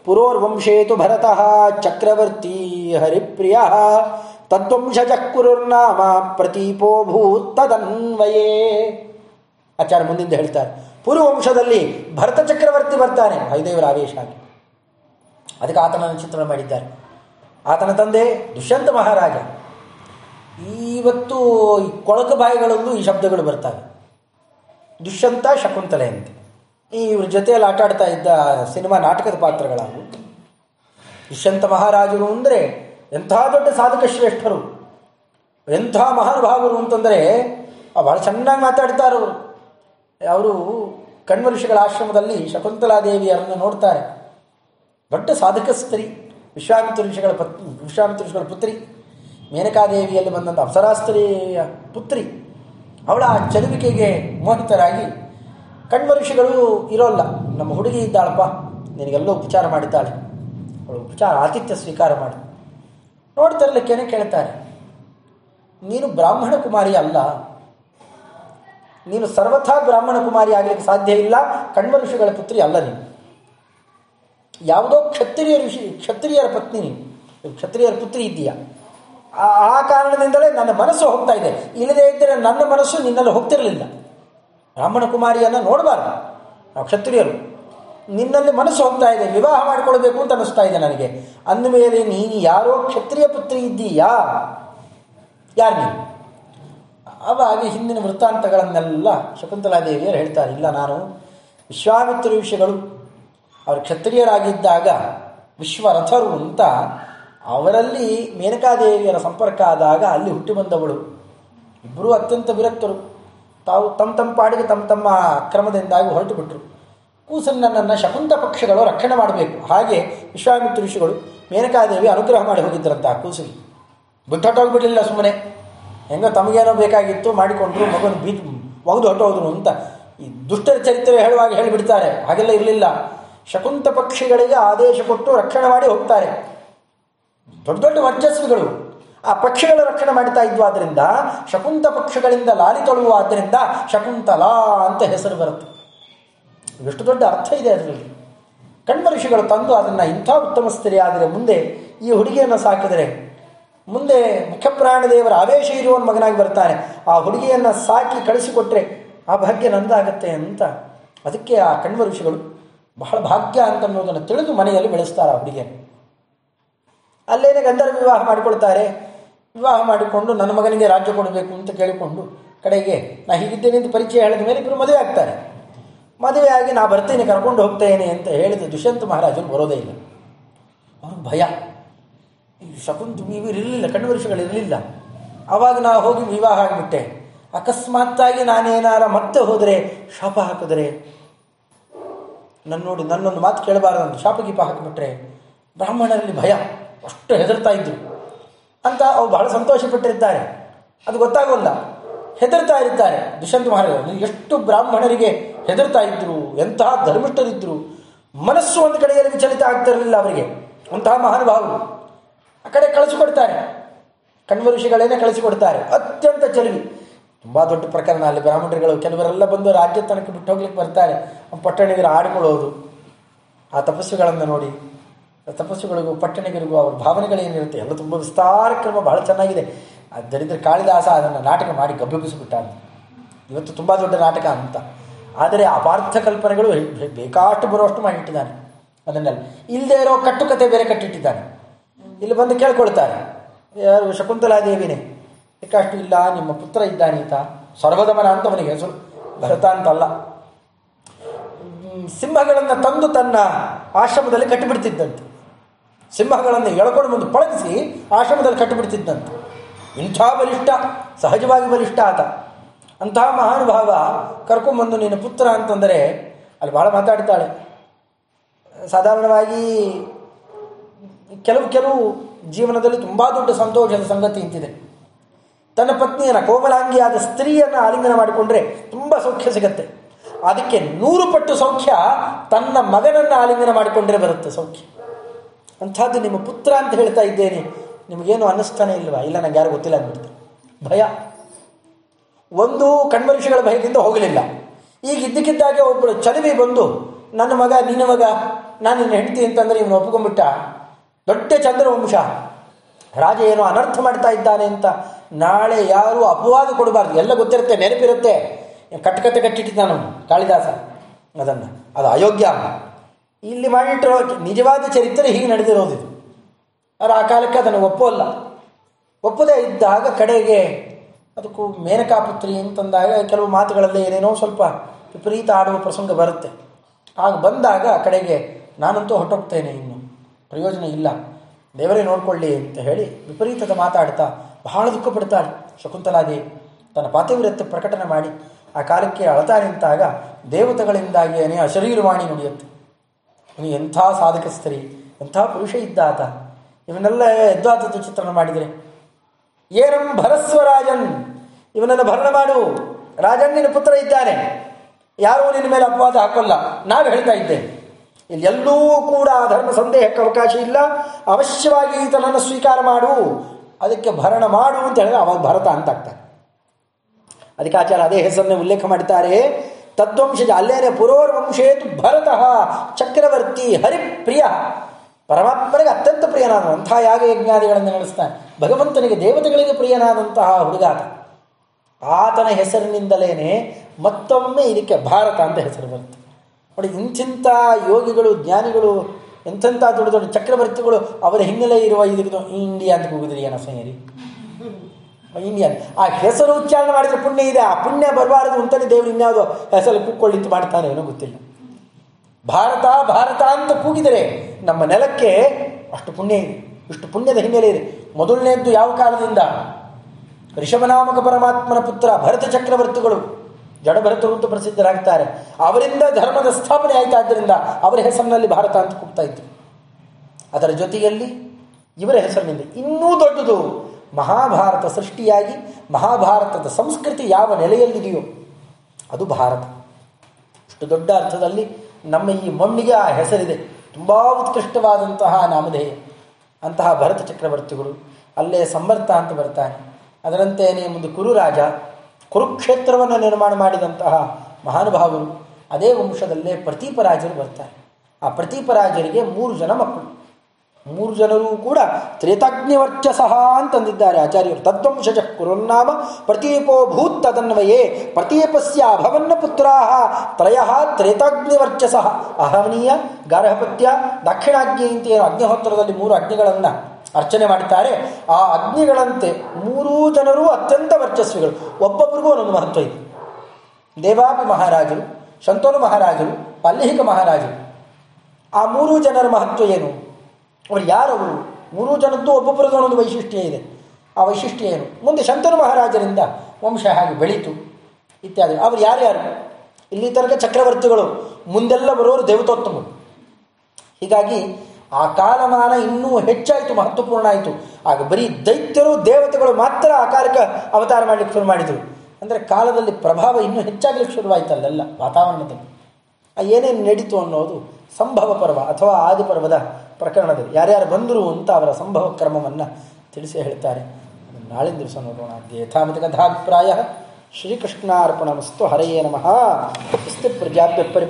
ಪುರೋರ್ವಂಶೇತು ಭರತಃ, ಚಕ್ರವರ್ತಿ ಹರಿಪ್ರಿಯ, ತದ್ವಂಶಜ ಕುರುರ್ನಾಮ ಪ್ರತೀಪೋ ತದನ್ವಯೇ ಆಚಾರ್ಯ ಮುಂದಿಂದ ಹೇಳ್ತಾರೆ, ಪುರುವಂಶದಲ್ಲಿ ಭರತ ಚಕ್ರವರ್ತಿ ಬರ್ತಾನೆ ಹೈದೇವರ ಆವೇಶ ಆಗಿ ಅದಕ್ಕೆ ಆತನನ್ನು ಚಿತ್ರಣ ಮಾಡಿದ್ದಾರೆ. ಆತನ ತಂದೆ ದುಷ್ಯಂತ ಮಹಾರಾಜ. ಇವತ್ತು ಕೊಳಕು ಬಾಯಿಗಳಲ್ಲೂ ಈ ಶಬ್ದಗಳು ಬರ್ತವೆ. ದುಷ್ಯಂತ ಶಕುಂತಲೆ ಅಂತ. ಇವ್ರ ಜೊತೆಯಲ್ಲಿ ಆಟ ಆಡ್ತಾ ಇದ್ದ ಸಿನಿಮಾ ನಾಟಕದ ಪಾತ್ರಗಳಾವು ದುಷ್ಯಂತ ಮಹಾರಾಜರು ಅಂದರೆ ಎಂಥ ದೊಡ್ಡ ಸಾಧಕ ಶ್ರೇಷ್ಠರು, ಎಂಥ ಮಹಾನುಭಾವರು ಅಂತಂದರೆ ಭಾಳ ಚೆನ್ನಾಗಿ ಮಾತಾಡ್ತಾರವರು ಅವರು. ಕಣ್ವಋಷಿಗಳ ಆಶ್ರಮದಲ್ಲಿ ಶಕುಂತಲಾದೇವಿಯರನ್ನು ನೋಡ್ತಾರೆ. ದೊಡ್ಡ ಸಾಧಕ ಸ್ತ್ರೀ, ವಿಶ್ವಾಮಿತ್ರ ಋಷಿಗಳ ಪತ್ನಿ ವಿಶ್ವಾಮಿತ್ರ ಋಷಿಗಳ ಪುತ್ರಿ, ಮೇನಕಾದೇವಿಯಲ್ಲಿ ಬಂದಂಥ ಅಪ್ಸರಾಸ್ತ್ರೀಯ ಪುತ್ರಿ, ಅವಳ ಚಲುವಿಕೆಗೆ ಮೋಹಿತರಾಗಿ ಕಣ್ವ ಋಷಿಗಳು ಇರೋಲ್ಲ. ನಮ್ಮ ಹುಡುಗಿ ಇದ್ದಾಳಪ್ಪ. ನಿನಗೆಲ್ಲೋ ಉಪಚಾರ ಮಾಡಿದ್ದಾಳೆ. ಅವಳು ಉಪಚಾರ, ಆತಿಥ್ಯ ಸ್ವೀಕಾರ ಮಾಡಿ. ನೋಡ್ತಿರ್ಲಿಕ್ಕೇನೆ ಕೇಳ್ತಾರೆ. ನೀನು ಬ್ರಾಹ್ಮಣ ಕುಮಾರಿ ಅಲ್ಲ. ನೀನು ಸರ್ವಥಾ ಬ್ರಾಹ್ಮಣ ಕುಮಾರಿ ಆಗಲಿಕ್ಕೆ ಸಾಧ್ಯ ಇಲ್ಲ. ಕಣ್ವ ಋಷಿಗಳ ಪುತ್ರಿ ಅಲ್ಲ ನೀನು. ಯಾವುದೋ ಕ್ಷತ್ರಿಯ ಋಷಿ, ಕ್ಷತ್ರಿಯರ ಪತ್ನಿ ನೀನು. ಕ್ಷತ್ರಿಯರ ಪುತ್ರಿ ಇದೆಯಾ ಆ ಕಾರಣದಿಂದಲೇ ನನ್ನ ಮನಸ್ಸು ಹೋಗ್ತಾ ಇದೆ. ಇಲ್ಲದೇ ಇದ್ದರೆ ನನ್ನ ಮನಸ್ಸು ನಿನ್ನಲ್ಲಿ ಹೋಗ್ತಿರಲಿಲ್ಲ. ಬ್ರಾಹ್ಮಣ ಕುಮಾರಿಯನ್ನು ನೋಡಬಾರ್ದು. ನಾವು ಕ್ಷತ್ರಿಯರು. ನಿನ್ನಲ್ಲಿ ಮನಸ್ಸು ಹೋಗ್ತಾ ಇದೆ, ವಿವಾಹ ಮಾಡಿಕೊಳ್ಬೇಕು ಅಂತ ಅನಿಸ್ತಾ ಇದೆ ನನಗೆ. ಅಂದಮೇಲೆ ನೀನು ಯಾರೋ ಕ್ಷತ್ರಿಯ ಪುತ್ರಿ ಇದ್ದೀಯಾ? ಯಾರು ನೀನು ಅವಾಗ ಹಿಂದಿನ ವೃತ್ತಾಂತಗಳನ್ನೆಲ್ಲ ಶಕುಂತಲಾದೇವಿಯರು ಹೇಳ್ತಾರೆ, ಇಲ್ಲ ನಾನು ವಿಶ್ವಾಮಿತ್ರ ಋಷಿಗಳು, ಅವರು ಕ್ಷತ್ರಿಯರಾಗಿದ್ದಾಗ ವಿಶ್ವರಥರು ಅಂತ ಅವರಲ್ಲಿ ಮೇನಕಾದೇವಿಯರ ಸಂಪರ್ಕ ಆದಾಗ ಅಲ್ಲಿ ಹುಟ್ಟಿ ಬಂದವಳು ಇಬ್ಬರೂ ಅತ್ಯಂತ ವಿರಕ್ತರು. ತಾವು ತಮ್ಮ ತಮ್ಮ ಪಾಡಿಗೆ ತಮ್ಮ ತಮ್ಮ ಅಕ್ರಮದಿಂದಾಗಿ ಹೊರಟು ಬಿಟ್ಟರು ಕೂಸನ್ನನ್ನು ಶಕುಂತ ಪಕ್ಷಗಳು ರಕ್ಷಣೆ ಮಾಡಬೇಕು. ಹಾಗೆ ವಿಶ್ವಾಮಿತ್ರ ಋಷಿಗಳು ಮೇನಕಾದೇವಿ ಅನುಗ್ರಹ ಮಾಡಿ ಹೋಗಿದ್ದರಂತ ಕೂಸಿಗೆ ಬಿಟ್ಟೊಟ್ಟೋಗ್ಬಿಡಲಿಲ್ಲ ಸುಮ್ಮನೆ. ಹೆಂಗೋ ತಮಗೇನೋ ಬೇಕಾಗಿತ್ತು ಮಾಡಿಕೊಂಡ್ರು, ಮಗನ ಬೀದ್ ಒಗೆದು ಹೊಟ್ಟೋದ್ರು ಅಂತ ಈ ದುಷ್ಟರ ಚರಿತ್ರೆ ಹೇಳುವಾಗ ಹೇಳಿಬಿಡ್ತಾರೆ. ಹಾಗೆಲ್ಲ ಇರಲಿಲ್ಲ. ಶಕುಂತ ಪಕ್ಷಿಗಳಿಗೆ ಆದೇಶ ಕೊಟ್ಟು ರಕ್ಷಣೆ ಮಾಡಿ ಹೋಗ್ತಾರೆ. ದೊಡ್ಡ ದೊಡ್ಡ ವರ್ಚಸ್ವಿಗಳು. ಆ ಪಕ್ಷಿಗಳ ರಕ್ಷಣೆ ಮಾಡ್ತಾ ಇದ್ವು ಆದ್ದರಿಂದ ಶಕುಂತ ಪಕ್ಷಗಳಿಂದ ಲಾಲಿ ತೊಳುವ ಆದ್ದರಿಂದ ಶಕುಂತಲಾ ಅಂತ ಹೆಸರು ಬರುತ್ತೆ. ಎಷ್ಟು ದೊಡ್ಡ ಅರ್ಥ ಇದೆ ಅದರಲ್ಲಿ. ಕಣ್ಮ ಋಷಿಗಳು ತಂದು ಅದನ್ನು ಇಂಥ ಉತ್ತಮ ಸ್ಥಿರ ಆದರೆ ಮುಂದೆ ಈ ಹುಡುಗಿಯನ್ನು ಸಾಕಿದರೆ, ಮುಂದೆ ಮುಖ್ಯಪ್ರಾಣದೇವರ ಆವೇಶ ಇರುವ ಮಗನಾಗಿ ಬರ್ತಾನೆ, ಆ ಹುಡುಗಿಯನ್ನು ಸಾಕಿ ಕಳಿಸಿಕೊಟ್ರೆ ಆ ಭಾಗ್ಯ ನಂದಾಗತ್ತೆ ಅಂತ. ಅದಕ್ಕೆ ಆ ಕಣ್ವ ಋಷಿಗಳು ಬಹಳ ಭಾಗ್ಯ ಅಂತ ಅನ್ನೋದನ್ನು ತಿಳಿದು ಮನೆಯಲ್ಲಿ ಬೆಳೆಸ್ತಾರೆ ಆ ಹುಡುಗಿಯನ್ನು. ಅಲ್ಲೇನೆ ಗಂಧರ್ವ ವಿವಾಹ ಮಾಡಿಕೊಳ್ತಾರೆ ವಿವಾಹ ಮಾಡಿಕೊಂಡು ನನ್ನ ಮಗನಿಗೆ ರಾಜ್ಯ ಕೊಡಬೇಕು ಅಂತ ಕೇಳಿಕೊಂಡು ಕಡೆಗೆ ನಾ ಹೀಗಿದ್ದೇನೆ ಎಂದು ಪರಿಚಯ ಹೇಳಿದ ಮೇಲೆ ಇಬ್ಬರು ಮದುವೆ ಆಗ್ತಾರೆ. ಮದುವೆ ಆಗಿ ನಾ ಬರ್ತೇನೆ, ಕರ್ಕೊಂಡು ಹೋಗ್ತೇನೆ ಅಂತ ಹೇಳಿದ ದುಷ್ಯಂತ ಮಹಾರಾಜರು ಬರೋದೇ ಇಲ್ಲ. ಅವ್ರಿಗೆ ಭಯ. ಶಕುಂತ ಇರಲಿಲ್ಲ, ಕಣ್ಣು ವರ್ಷಗಳಿರಲಿಲ್ಲ ಆವಾಗ ನಾ ಹೋಗಿ ವಿವಾಹ ಆಗಿಬಿಟ್ಟೆ. ಅಕಸ್ಮಾತ್ತಾಗಿ ನಾನೇನಾರ ಮತ್ತೆ ಹೋದರೆ ಶಾಪ ಹಾಕಿದ್ರೆ? ನನ್ನ ನೋಡಿ ನನ್ನೊಂದು ಮಾತು ಕೇಳಬಾರ್ದು ಶಾಪ ಗೀಪ ಹಾಕಿಬಿಟ್ರೆ ಬ್ರಾಹ್ಮಣರಲ್ಲಿ ಭಯ. ಅಷ್ಟು ಹೆದರ್ತಾ ಇದ್ರು. ಅಂತ ಅವ್ರು ಬಹಳ ಸಂತೋಷಪಟ್ಟಿರ್ತಾರೆ. ಅದು ಗೊತ್ತಾಗೋಲ್ಲ. ಹೆದರ್ತಾ ಇರ್ತಾರೆ. ದುಷ್ಯಂತ ಮಹಾರಾಜರು ಎಷ್ಟು ಬ್ರಾಹ್ಮಣರಿಗೆ ಹೆದರ್ತಾ ಇದ್ರು, ಎಂತಹ ಧರ್ಮಿಷ್ಠರಿದ್ರು ಮನಸ್ಸು ಒಂದು ಕಡೆಯಲ್ಲಿ ವಿಚಲಿತ ಆಗ್ತಾ ಇರಲಿಲ್ಲ ಅವರಿಗೆ. ಅಂತಹ ಮಹಾನುಭಾವರು. ಆ ಕಡೆ ಕಳಿಸಿಕೊಡ್ತಾರೆ. ಕಣ್ವ ಋಷಿಗಳೇನೆ ಕಳಿಸಿಕೊಡ್ತಾರೆ. ಅತ್ಯಂತ ಚಲುವಿ. ತುಂಬ ದೊಡ್ಡ ಪ್ರಕರಣ. ಅಲ್ಲಿ ಬ್ರಾಹ್ಮಣರುಗಳು, ಕೆಲವರೆಲ್ಲ ಬಂದು ರಾಜ್ಯ ತನಕ ಬಿಟ್ಟು ಹೋಗ್ಲಿಕ್ಕೆ ಬರ್ತಾರೆ. ಪಟ್ಟಣಿಗರು ಆಡಿಕೊಳ್ಳೋದು. ಆ ತಪಸ್ಸುಗಳನ್ನು ನೋಡಿ. ತಪಸ್ಸುಗಳಿಗೂ ಪಟ್ಟಣಿಗರಿಗೂ ಅವ್ರ ಭಾವನೆಗಳೇನಿರುತ್ತೆ ಎಲ್ಲ ತುಂಬ ವಿಸ್ತಾರ ಕ್ರಮ ಬಹಳ ಚೆನ್ನಾಗಿದೆ. ದರಿದ್ರ ಕಾಳಿದಾಸ ಅದನ್ನು ನಾಟಕ ಮಾಡಿ ಗಬ್ಬೆಬ್ಬಿಸಿಬಿಟ್ಟ ಅಂತ. ಇವತ್ತು ತುಂಬ ದೊಡ್ಡ ನಾಟಕ ಅಂತ. ಆದರೆ ಅಪಾರ್ಥ ಕಲ್ಪನೆಗಳು ಬೇಕಾಷ್ಟು ಬರುವಷ್ಟು ಮಾಡಿಟ್ಟಿದ್ದಾನೆ. ಅದನ್ನೆಲ್ಲ. ಇಲ್ಲದೆ ಇರೋ ಕಟ್ಟುಕತೆ ಬೇರೆ ಕಟ್ಟಿಟ್ಟಿದ್ದಾನೆ. ಇಲ್ಲಿ ಬಂದು ಕೇಳ್ಕೊಳ್ತಾರೆ. ಯಾರು? ಶಕುಂತಲಾದೇವಿನೇ. ಬೇಕಾಷ್ಟು ಇಲ್ಲ, ನಿಮ್ಮ ಪುತ್ರ ಇದ್ದಾನೆ ಅಂತ ಸರ್ವದಮನ ಅಂತ ಅವನಿಗೆ ಹೆಸರು. ಭರತ ಅಂತಲ್ಲ. ಸಿಂಹಗಳನ್ನು ತಂದು ತನ್ನ ಆಶ್ರಮದಲ್ಲಿ ಕಟ್ಟಿಬಿಡ್ತಿದ್ದಂತೆ. ಸಿಂಹಗಳನ್ನು ಎಳ್ಕೊಂಡು ಬಂದು ಪಳಗಿಸಿ ಆಶ್ರಮದಲ್ಲಿ ಕಟ್ಟಿಬಿಡ್ತಿದ್ದಂತೆ ಇಂಥ ಬಲಿಷ್ಠ, ಸಹಜವಾಗಿ ಬಲಿಷ್ಠ ಆತ. ಅಂತಹ ಮಹಾನುಭಾವ ಕರ್ಕೊಂಬಂದು ನಿನ್ನ ಪುತ್ರ ಅಂತಂದರೆ ಅಲ್ಲಿ ಭಾಳ ಮಾತಾಡ್ತಾಳೆ. ಸಾಧಾರಣವಾಗಿ ಕೆಲವು ಕೆಲವು ಜೀವನದಲ್ಲಿ ತುಂಬ ದೊಡ್ಡ ಸಂತೋಷದ ಸಂಗತಿ ಇಂತಿದೆ. ತನ್ನ ಪತ್ನಿಯನ್ನು ಕೋಮಲಾಂಗಿಯಾದ ಸ್ತ್ರೀಯನ್ನು ಆಲಿಂಗನ ಮಾಡಿಕೊಂಡ್ರೆ ತುಂಬ ಸೌಖ್ಯ ಸಿಗತ್ತೆ. ಅದಕ್ಕೆ ನೂರು ಪಟ್ಟು ಸೌಖ್ಯ ತನ್ನ ಮಗನನ್ನು ಆಲಿಂಗನ ಮಾಡಿಕೊಂಡ್ರೆ ಬರುತ್ತೆ ಸೌಖ್ಯ. ಅಂಥದ್ದು ನಿಮ್ಮ ಪುತ್ರ ಅಂತ ಹೇಳ್ತಾ ಇದ್ದೇನೆ. ನಿಮಗೇನು ಅನ್ನಿಸ್ತಾನೆ ಇಲ್ವಾ? ಇಲ್ಲ ನನಗೆ ಯಾರು ಗೊತ್ತಿಲ್ಲ ಅಂದ್ಬಿಡ್ತು ಭಯ. ಒಂದು ಕಣ್ಮರುಷಿಗಳ ಭಯದಿಂದ ಹೋಗಲಿಲ್ಲ. ಈಗ ಇದ್ದಕ್ಕಿದ್ದಾಗೆ ಒಬ್ಬಳು ಚಲವಿ ಬಂದು, ನನ್ನ ಮಗ, ನಿನ್ನ ಮಗ, ನಾನು ನಿನ್ನ ಹೆಂಡತಿ ಅಂತಂದ್ರೆ ಇವನು ಒಪ್ಕೊಂಡ್ಬಿಟ್ಟ, ದೊಡ್ಡ ಚಂದ್ರವಂಶ, ರಾಜ ಏನೋ ಅನರ್ಥ ಮಾಡ್ತಾ ಇದ್ದಾನೆ ಅಂತ ನಾಳೆ ಯಾರೂ ಅಪವಾದ ಕೊಡಬಾರ್ದು. ಎಲ್ಲ ಗೊತ್ತಿರುತ್ತೆ, ನೆನಪಿರುತ್ತೆ. ಕಟ್ಟಕತೆ ಕಟ್ಟಿಟ್ಟಿದ್ದಾನು ಕಾಳಿದಾಸ. ಅದನ್ನು. ಅದು ಅಯೋಗ್ಯ ಇಲ್ಲಿ ಮಾಡಿಟ್ಟಿರೋ ನಿಜವಾದ ಚರಿತ್ರೆ ಹೀಗೆ ನಡೆದಿರೋದು ಆದರೆ ಆ ಕಾಲಕ್ಕೆ ಅದನ್ನು ಒಪ್ಪೋಲ್ಲ ಒಪ್ಪದೇ ಇದ್ದಾಗ ಕಡೆಗೆ ಅದಕ್ಕೂ ಮೇನಕಾಪುತ್ರಿ ಅಂತಂದಾಗ ಕೆಲವು ಮಾತುಗಳಲ್ಲಿ ಏನೇನೋ ಸ್ವಲ್ಪ ವಿಪರೀತ ಆಡುವ ಪ್ರಸಂಗ ಬರುತ್ತೆ. ಆಗ ಬಂದಾಗ ಕಡೆಗೆ ನಾನಂತೂ ಹೊಟ್ಟೋಗ್ತೇನೆ ಇನ್ನು. ಪ್ರಯೋಜನ ಇಲ್ಲ. ದೇವರೇ ನೋಡಿಕೊಳ್ಳಿ ಅಂತ ಹೇಳಿ ವಿಪರೀತದ ಮಾತಾಡ್ತಾ ಬಹಳ ದುಃಖ ಪಡ್ತಾಳೆ. ಶಕುಂತಲಾದೇವಿ ತನ್ನ ಪಾತಿವ್ರತ್ಯ ಪ್ರಕಟಣೆ ಮಾಡಿ ಆ ಕಾಲಕ್ಕೆ ಅಳತಾ ನಿಂತಾಗ ದೇವತೆಗಳಿಂದಾಗಿಯೇ ಅಶರೀರವಾಣಿ ನುಡಿಯುತ್ತೆ. ಇವನು ಎಂಥ ಸಾಧಕ ಸ್ತ್ರೀ, ಎಂಥ ಪುರುಷ ಇದ್ದ ಆತ ಇವನ್ನೆಲ್ಲ ಎದ್ದಾತದ್ದು ಚಿತ್ರಣ ಮಾಡಿದರೆ. ಏನಂ ಭರಸ್ವರಾಜನ್ ಇವನನ್ನು ಭರಣ ಮಾಡು. ರಾಜನ್ ನಿನ್ನ ಪುತ್ರ ಇದ್ದಾನೆ. ಯಾರೂ ನಿನ್ನ ಮೇಲೆ ಅಪವಾದ ಹಾಕೋಲ್ಲ. ನಾವು ಹೇಳ್ತಾ ಇದ್ದೇವೆ ಎಲ್ಲೂ ಕೂಡ ಧರ್ಮ ಸಂದೇಹಕ್ಕೆ ಅವಕಾಶ ಇಲ್ಲ. ಅವಶ್ಯವಾಗಿ ಈತನನ್ನು ಸ್ವೀಕಾರ ಮಾಡು. ಅದಕ್ಕೆ ಭರಣ ಮಾಡು ಅಂತ ಹೇಳಿದ್ರೆ ಅವಾಗ ಭರತ ಅಂತ ಆಗ್ತಾನೆ. ಅದಕ್ಕೆ ಆಚಾರ ಅದೇ ಹೆಸರನ್ನೇ ಉಲ್ಲೇಖ ಮಾಡ್ತಾರೆ. ತದ್ವಂಶಜ ಅಲ್ಲೇನೆ ಪುರೋರ್ವಂಶೇತು ಭರತಃ ಚಕ್ರವರ್ತಿ ಹರಿಪ್ರಿಯ. ಪರಮಾತ್ಮನಿಗೆ ಅತ್ಯಂತ ಪ್ರಿಯನಾದ ಅಂಥ ಯಾಗ ಯಜ್ಞಾದಿಗಳನ್ನು ನಡೆಸ್ತಾನೆ. ಭಗವಂತನಿಗೆ ದೇವತೆಗಳಿಗೆ ಪ್ರಿಯನಾದಂತಹ ಹುಡುಗಾತ ಆತನ ಹೆಸರಿನಿಂದಲೇನೆ ಮತ್ತೊಮ್ಮೆ ಇದಕ್ಕೆ ಭಾರತ ಅಂತ ಹೆಸರು ಬರುತ್ತೆ ನೋಡಿ, ಇಂಥಿಂಥ ಯೋಗಿಗಳು, ಜ್ಞಾನಿಗಳು, ಎಂಥೆಂಥ ದೊಡ್ಡ ದೊಡ್ಡ ಚಕ್ರವರ್ತಿಗಳು ಅವರ ಹಿನ್ನೆಲೆ ಇರುವ ಇದಕ್ಕೆ ಇಂಡಿಯಾ ಅಂತ ಕೂಗಿದ್ರಿ ಏನೋ ಸಂಗರಿ ಇಂಡಿಯನ್ ಆ ಹೆಸರು ಉಚ್ಚಾರಣೆ ಮಾಡಿದರೆ ಪುಣ್ಯ ಇದೆ. ಆ ಪುಣ್ಯ ಬರಬಾರದು ಅಂತಲೇ ದೇವರು ಇನ್ಯಾವುದೋ ಹೆಸರು ಕೂಕ್ಕೊಳ್ಳಿತ್ತು ಮಾಡ್ತಾನೆ ಏನೋ ಗೊತ್ತಿಲ್ಲ. ಭಾರತ ಭಾರತ ಅಂತ ಕೂಗಿದರೆ ನಮ್ಮ ನೆಲಕ್ಕೆ ಅಷ್ಟು ಪುಣ್ಯ ಇದೆ. ಇಷ್ಟು ಪುಣ್ಯದ ಹಿನ್ನೆಲೆ ಇದೆ. ಮೊದಲನೇದ್ದು ಯಾವ ಕಾಲದಿಂದ? ಋಷಭನಾಮಕ ಪರಮಾತ್ಮನ ಪುತ್ರ ಭರತ ಚಕ್ರವರ್ತಿಗಳು ಜಡಭರತರು ಅಂತ ಪ್ರಸಿದ್ಧರಾಗ್ತಾರೆ. ಅವರಿಂದ ಧರ್ಮದ ಸ್ಥಾಪನೆ ಆಯ್ತಾದ್ದರಿಂದ ಅವರ ಹೆಸರಿನಲ್ಲಿ ಭಾರತ ಅಂತ ಕೂಗ್ತಾ ಇತ್ತು. ಅದರ ಜೊತೆಯಲ್ಲಿ ಇವರ ಹೆಸರಿನಿಂದ ಇನ್ನೂ ದೊಡ್ಡದು ಮಹಾಭಾರತ ಸೃಷ್ಟಿಯಾಗಿ, ಮಹಾಭಾರತದ ಸಂಸ್ಕೃತಿ ಯಾವ ನೆಲೆಯಲ್ಲಿದೆಯೋ, ಅದು ಭಾರತ. ಇಷ್ಟು ದೊಡ್ಡ ಅರ್ಥದಲ್ಲಿ ನಮ್ಮ ಈ ಮಣ್ಣಿಗೆ ಆ ಹೆಸರಿದೆ. ತುಂಬ ಉತ್ಕೃಷ್ಟವಾದಂತಹ ನಾಮಧೇಯ. ಅಂತಹ ಭರತ ಚಕ್ರವರ್ತಿಗಳು, ಅಲ್ಲೇ ಸಮರ್ಥ ಅಂತ ಬರ್ತಾನೆ. ಅದರಂತೆಯೇ ಒಂದು ಕುರುರಾಜ, ಕುರುಕ್ಷೇತ್ರವನ್ನು ನಿರ್ಮಾಣ ಮಾಡಿದಂತಹ ಮಹಾನುಭಾವರು, ಅದೇ ವಂಶದಲ್ಲೇ ಪ್ರತೀಪರಾಜರು ಬರ್ತಾರೆ. ಆ ಪ್ರತೀಪರಾಜರಿಗೆ ಮೂರು ಜನ ಮಕ್ಕಳು. ಮೂರು ಜನರೂ ಕೂಡ ತ್ರೇತಾಗ್ನಿವರ್ಚಸಃ ಅಂತಂದಿದ್ದಾರೆ. ಆಚಾರ್ಯರು ತದ್ವಂಶಜ ಕುರುನ್ನಾಮ ಪ್ರತೀಪೋ ಭೂತ್ ತದನ್ವಯೇ ಪ್ರತೀಪಸ್ಯ ಅಭವನ್ನ ಪುತ್ರಾ ತ್ರಯ ತ್ರೇತಾಗ್ನಿವರ್ಚಸಃ ಅಹವನೀಯ, ಗಾರ್ಹಪತ್ಯ ದಾಕ್ಷಿಣಾಗ್ನಿ ಅಂತ ಏನು ಅಗ್ನಿಹೋತ್ರದಲ್ಲಿ ಮೂರು ಅಗ್ನಿಗಳನ್ನು ಅರ್ಚನೆ ಮಾಡುತ್ತಾರೆ ಆ ಅಗ್ನಿಗಳಂತೆ ಮೂರೂ ಜನರು ಅತ್ಯಂತ ವರ್ಚಸ್ವಿಗಳು. ಒಬ್ಬೊಬ್ಬರಿಗೂ ಒಂದೊಂದು ಮಹತ್ವ ಇದೆ. ದೇವಾಪಿ ಮಹಾರಾಜರು ಶಂತನು ಮಹಾರಾಜರು, ಪಲ್ಲಿಹಿಕ ಮಹಾರಾಜರು. ಆ ಮೂರೂ ಜನರ ಮಹತ್ವ ಏನು? ಅವರು ಯಾರವರು? ಮೂರು ಜನದ್ದು ಒಬ್ಬೊಬ್ಬರದ್ದು ಒಂದೊಂದು ವೈಶಿಷ್ಟ್ಯ ಇದೆ. ಆ ವೈಶಿಷ್ಟ್ಯ ಏನು? ಮುಂದೆ ಶಂತನು ಮಹಾರಾಜರಿಂದ ವಂಶ ಹಾಗೆ ಬೆಳೀತು, ಇತ್ಯಾದಿ. ಅವರು ಯಾರ್ಯಾರು ಇಲ್ಲಿ ತನಕ ಚಕ್ರವರ್ತಿಗಳು, ಮುಂದೆಲ್ಲ ಬರೋರು ದೇವತೋತ್ತಮರು. ಹೀಗಾಗಿ ಆ ಕಾಲಮಾನ ಇನ್ನೂ ಹೆಚ್ಚಾಯಿತು, ಮಹತ್ವಪೂರ್ಣ ಆಯಿತು. ಆಗ ಬರೀ ದೈತ್ಯರು, ದೇವತೆಗಳು ಮಾತ್ರ ಆ ಕಾಲಕ್ಕೆ ಅವತಾರ ಮಾಡಲಿಕ್ಕೆ ಶುರು ಮಾಡಿದರು. ಅಂದರೆ ಕಾಲದಲ್ಲಿ ಪ್ರಭಾವ ಇನ್ನೂ ಹೆಚ್ಚಾಗಲಿಕ್ಕೆ ಶುರುವಾಯಿತಲ್ಲೆಲ್ಲ ವಾತಾವರಣದಲ್ಲಿ. ಆ ಏನೇನು ನಡೀತು ಅನ್ನೋದು ಸಂಭವ ಪರ್ವ ಅಥವಾ ಆದಿಪರ್ವದ ಪ್ರಕರಣದಲ್ಲಿ ಯಾರ್ಯಾರು ಬಂದರು ಅಂತ ಅವರ ಸಂಭವ ಕ್ರಮವನ್ನು ತಿಳಿಸಿ ಹೇಳ್ತಾರೆ. ನಾಳೆ ನಾಳಿನ ದಿವಸ ನೋಡೋಣ. ಯಥಾಮತಿ ಕಥಾಭಿಪ್ರಾಯ ಶ್ರೀಕೃಷ್ಣಾರ್ಪಣಮಸ್ತು. ಹರೆಯೇ ನಮಃ. ಇಸ್ತಿ ಪ್ರಜಾಪ್ಯ ಪರಿಪ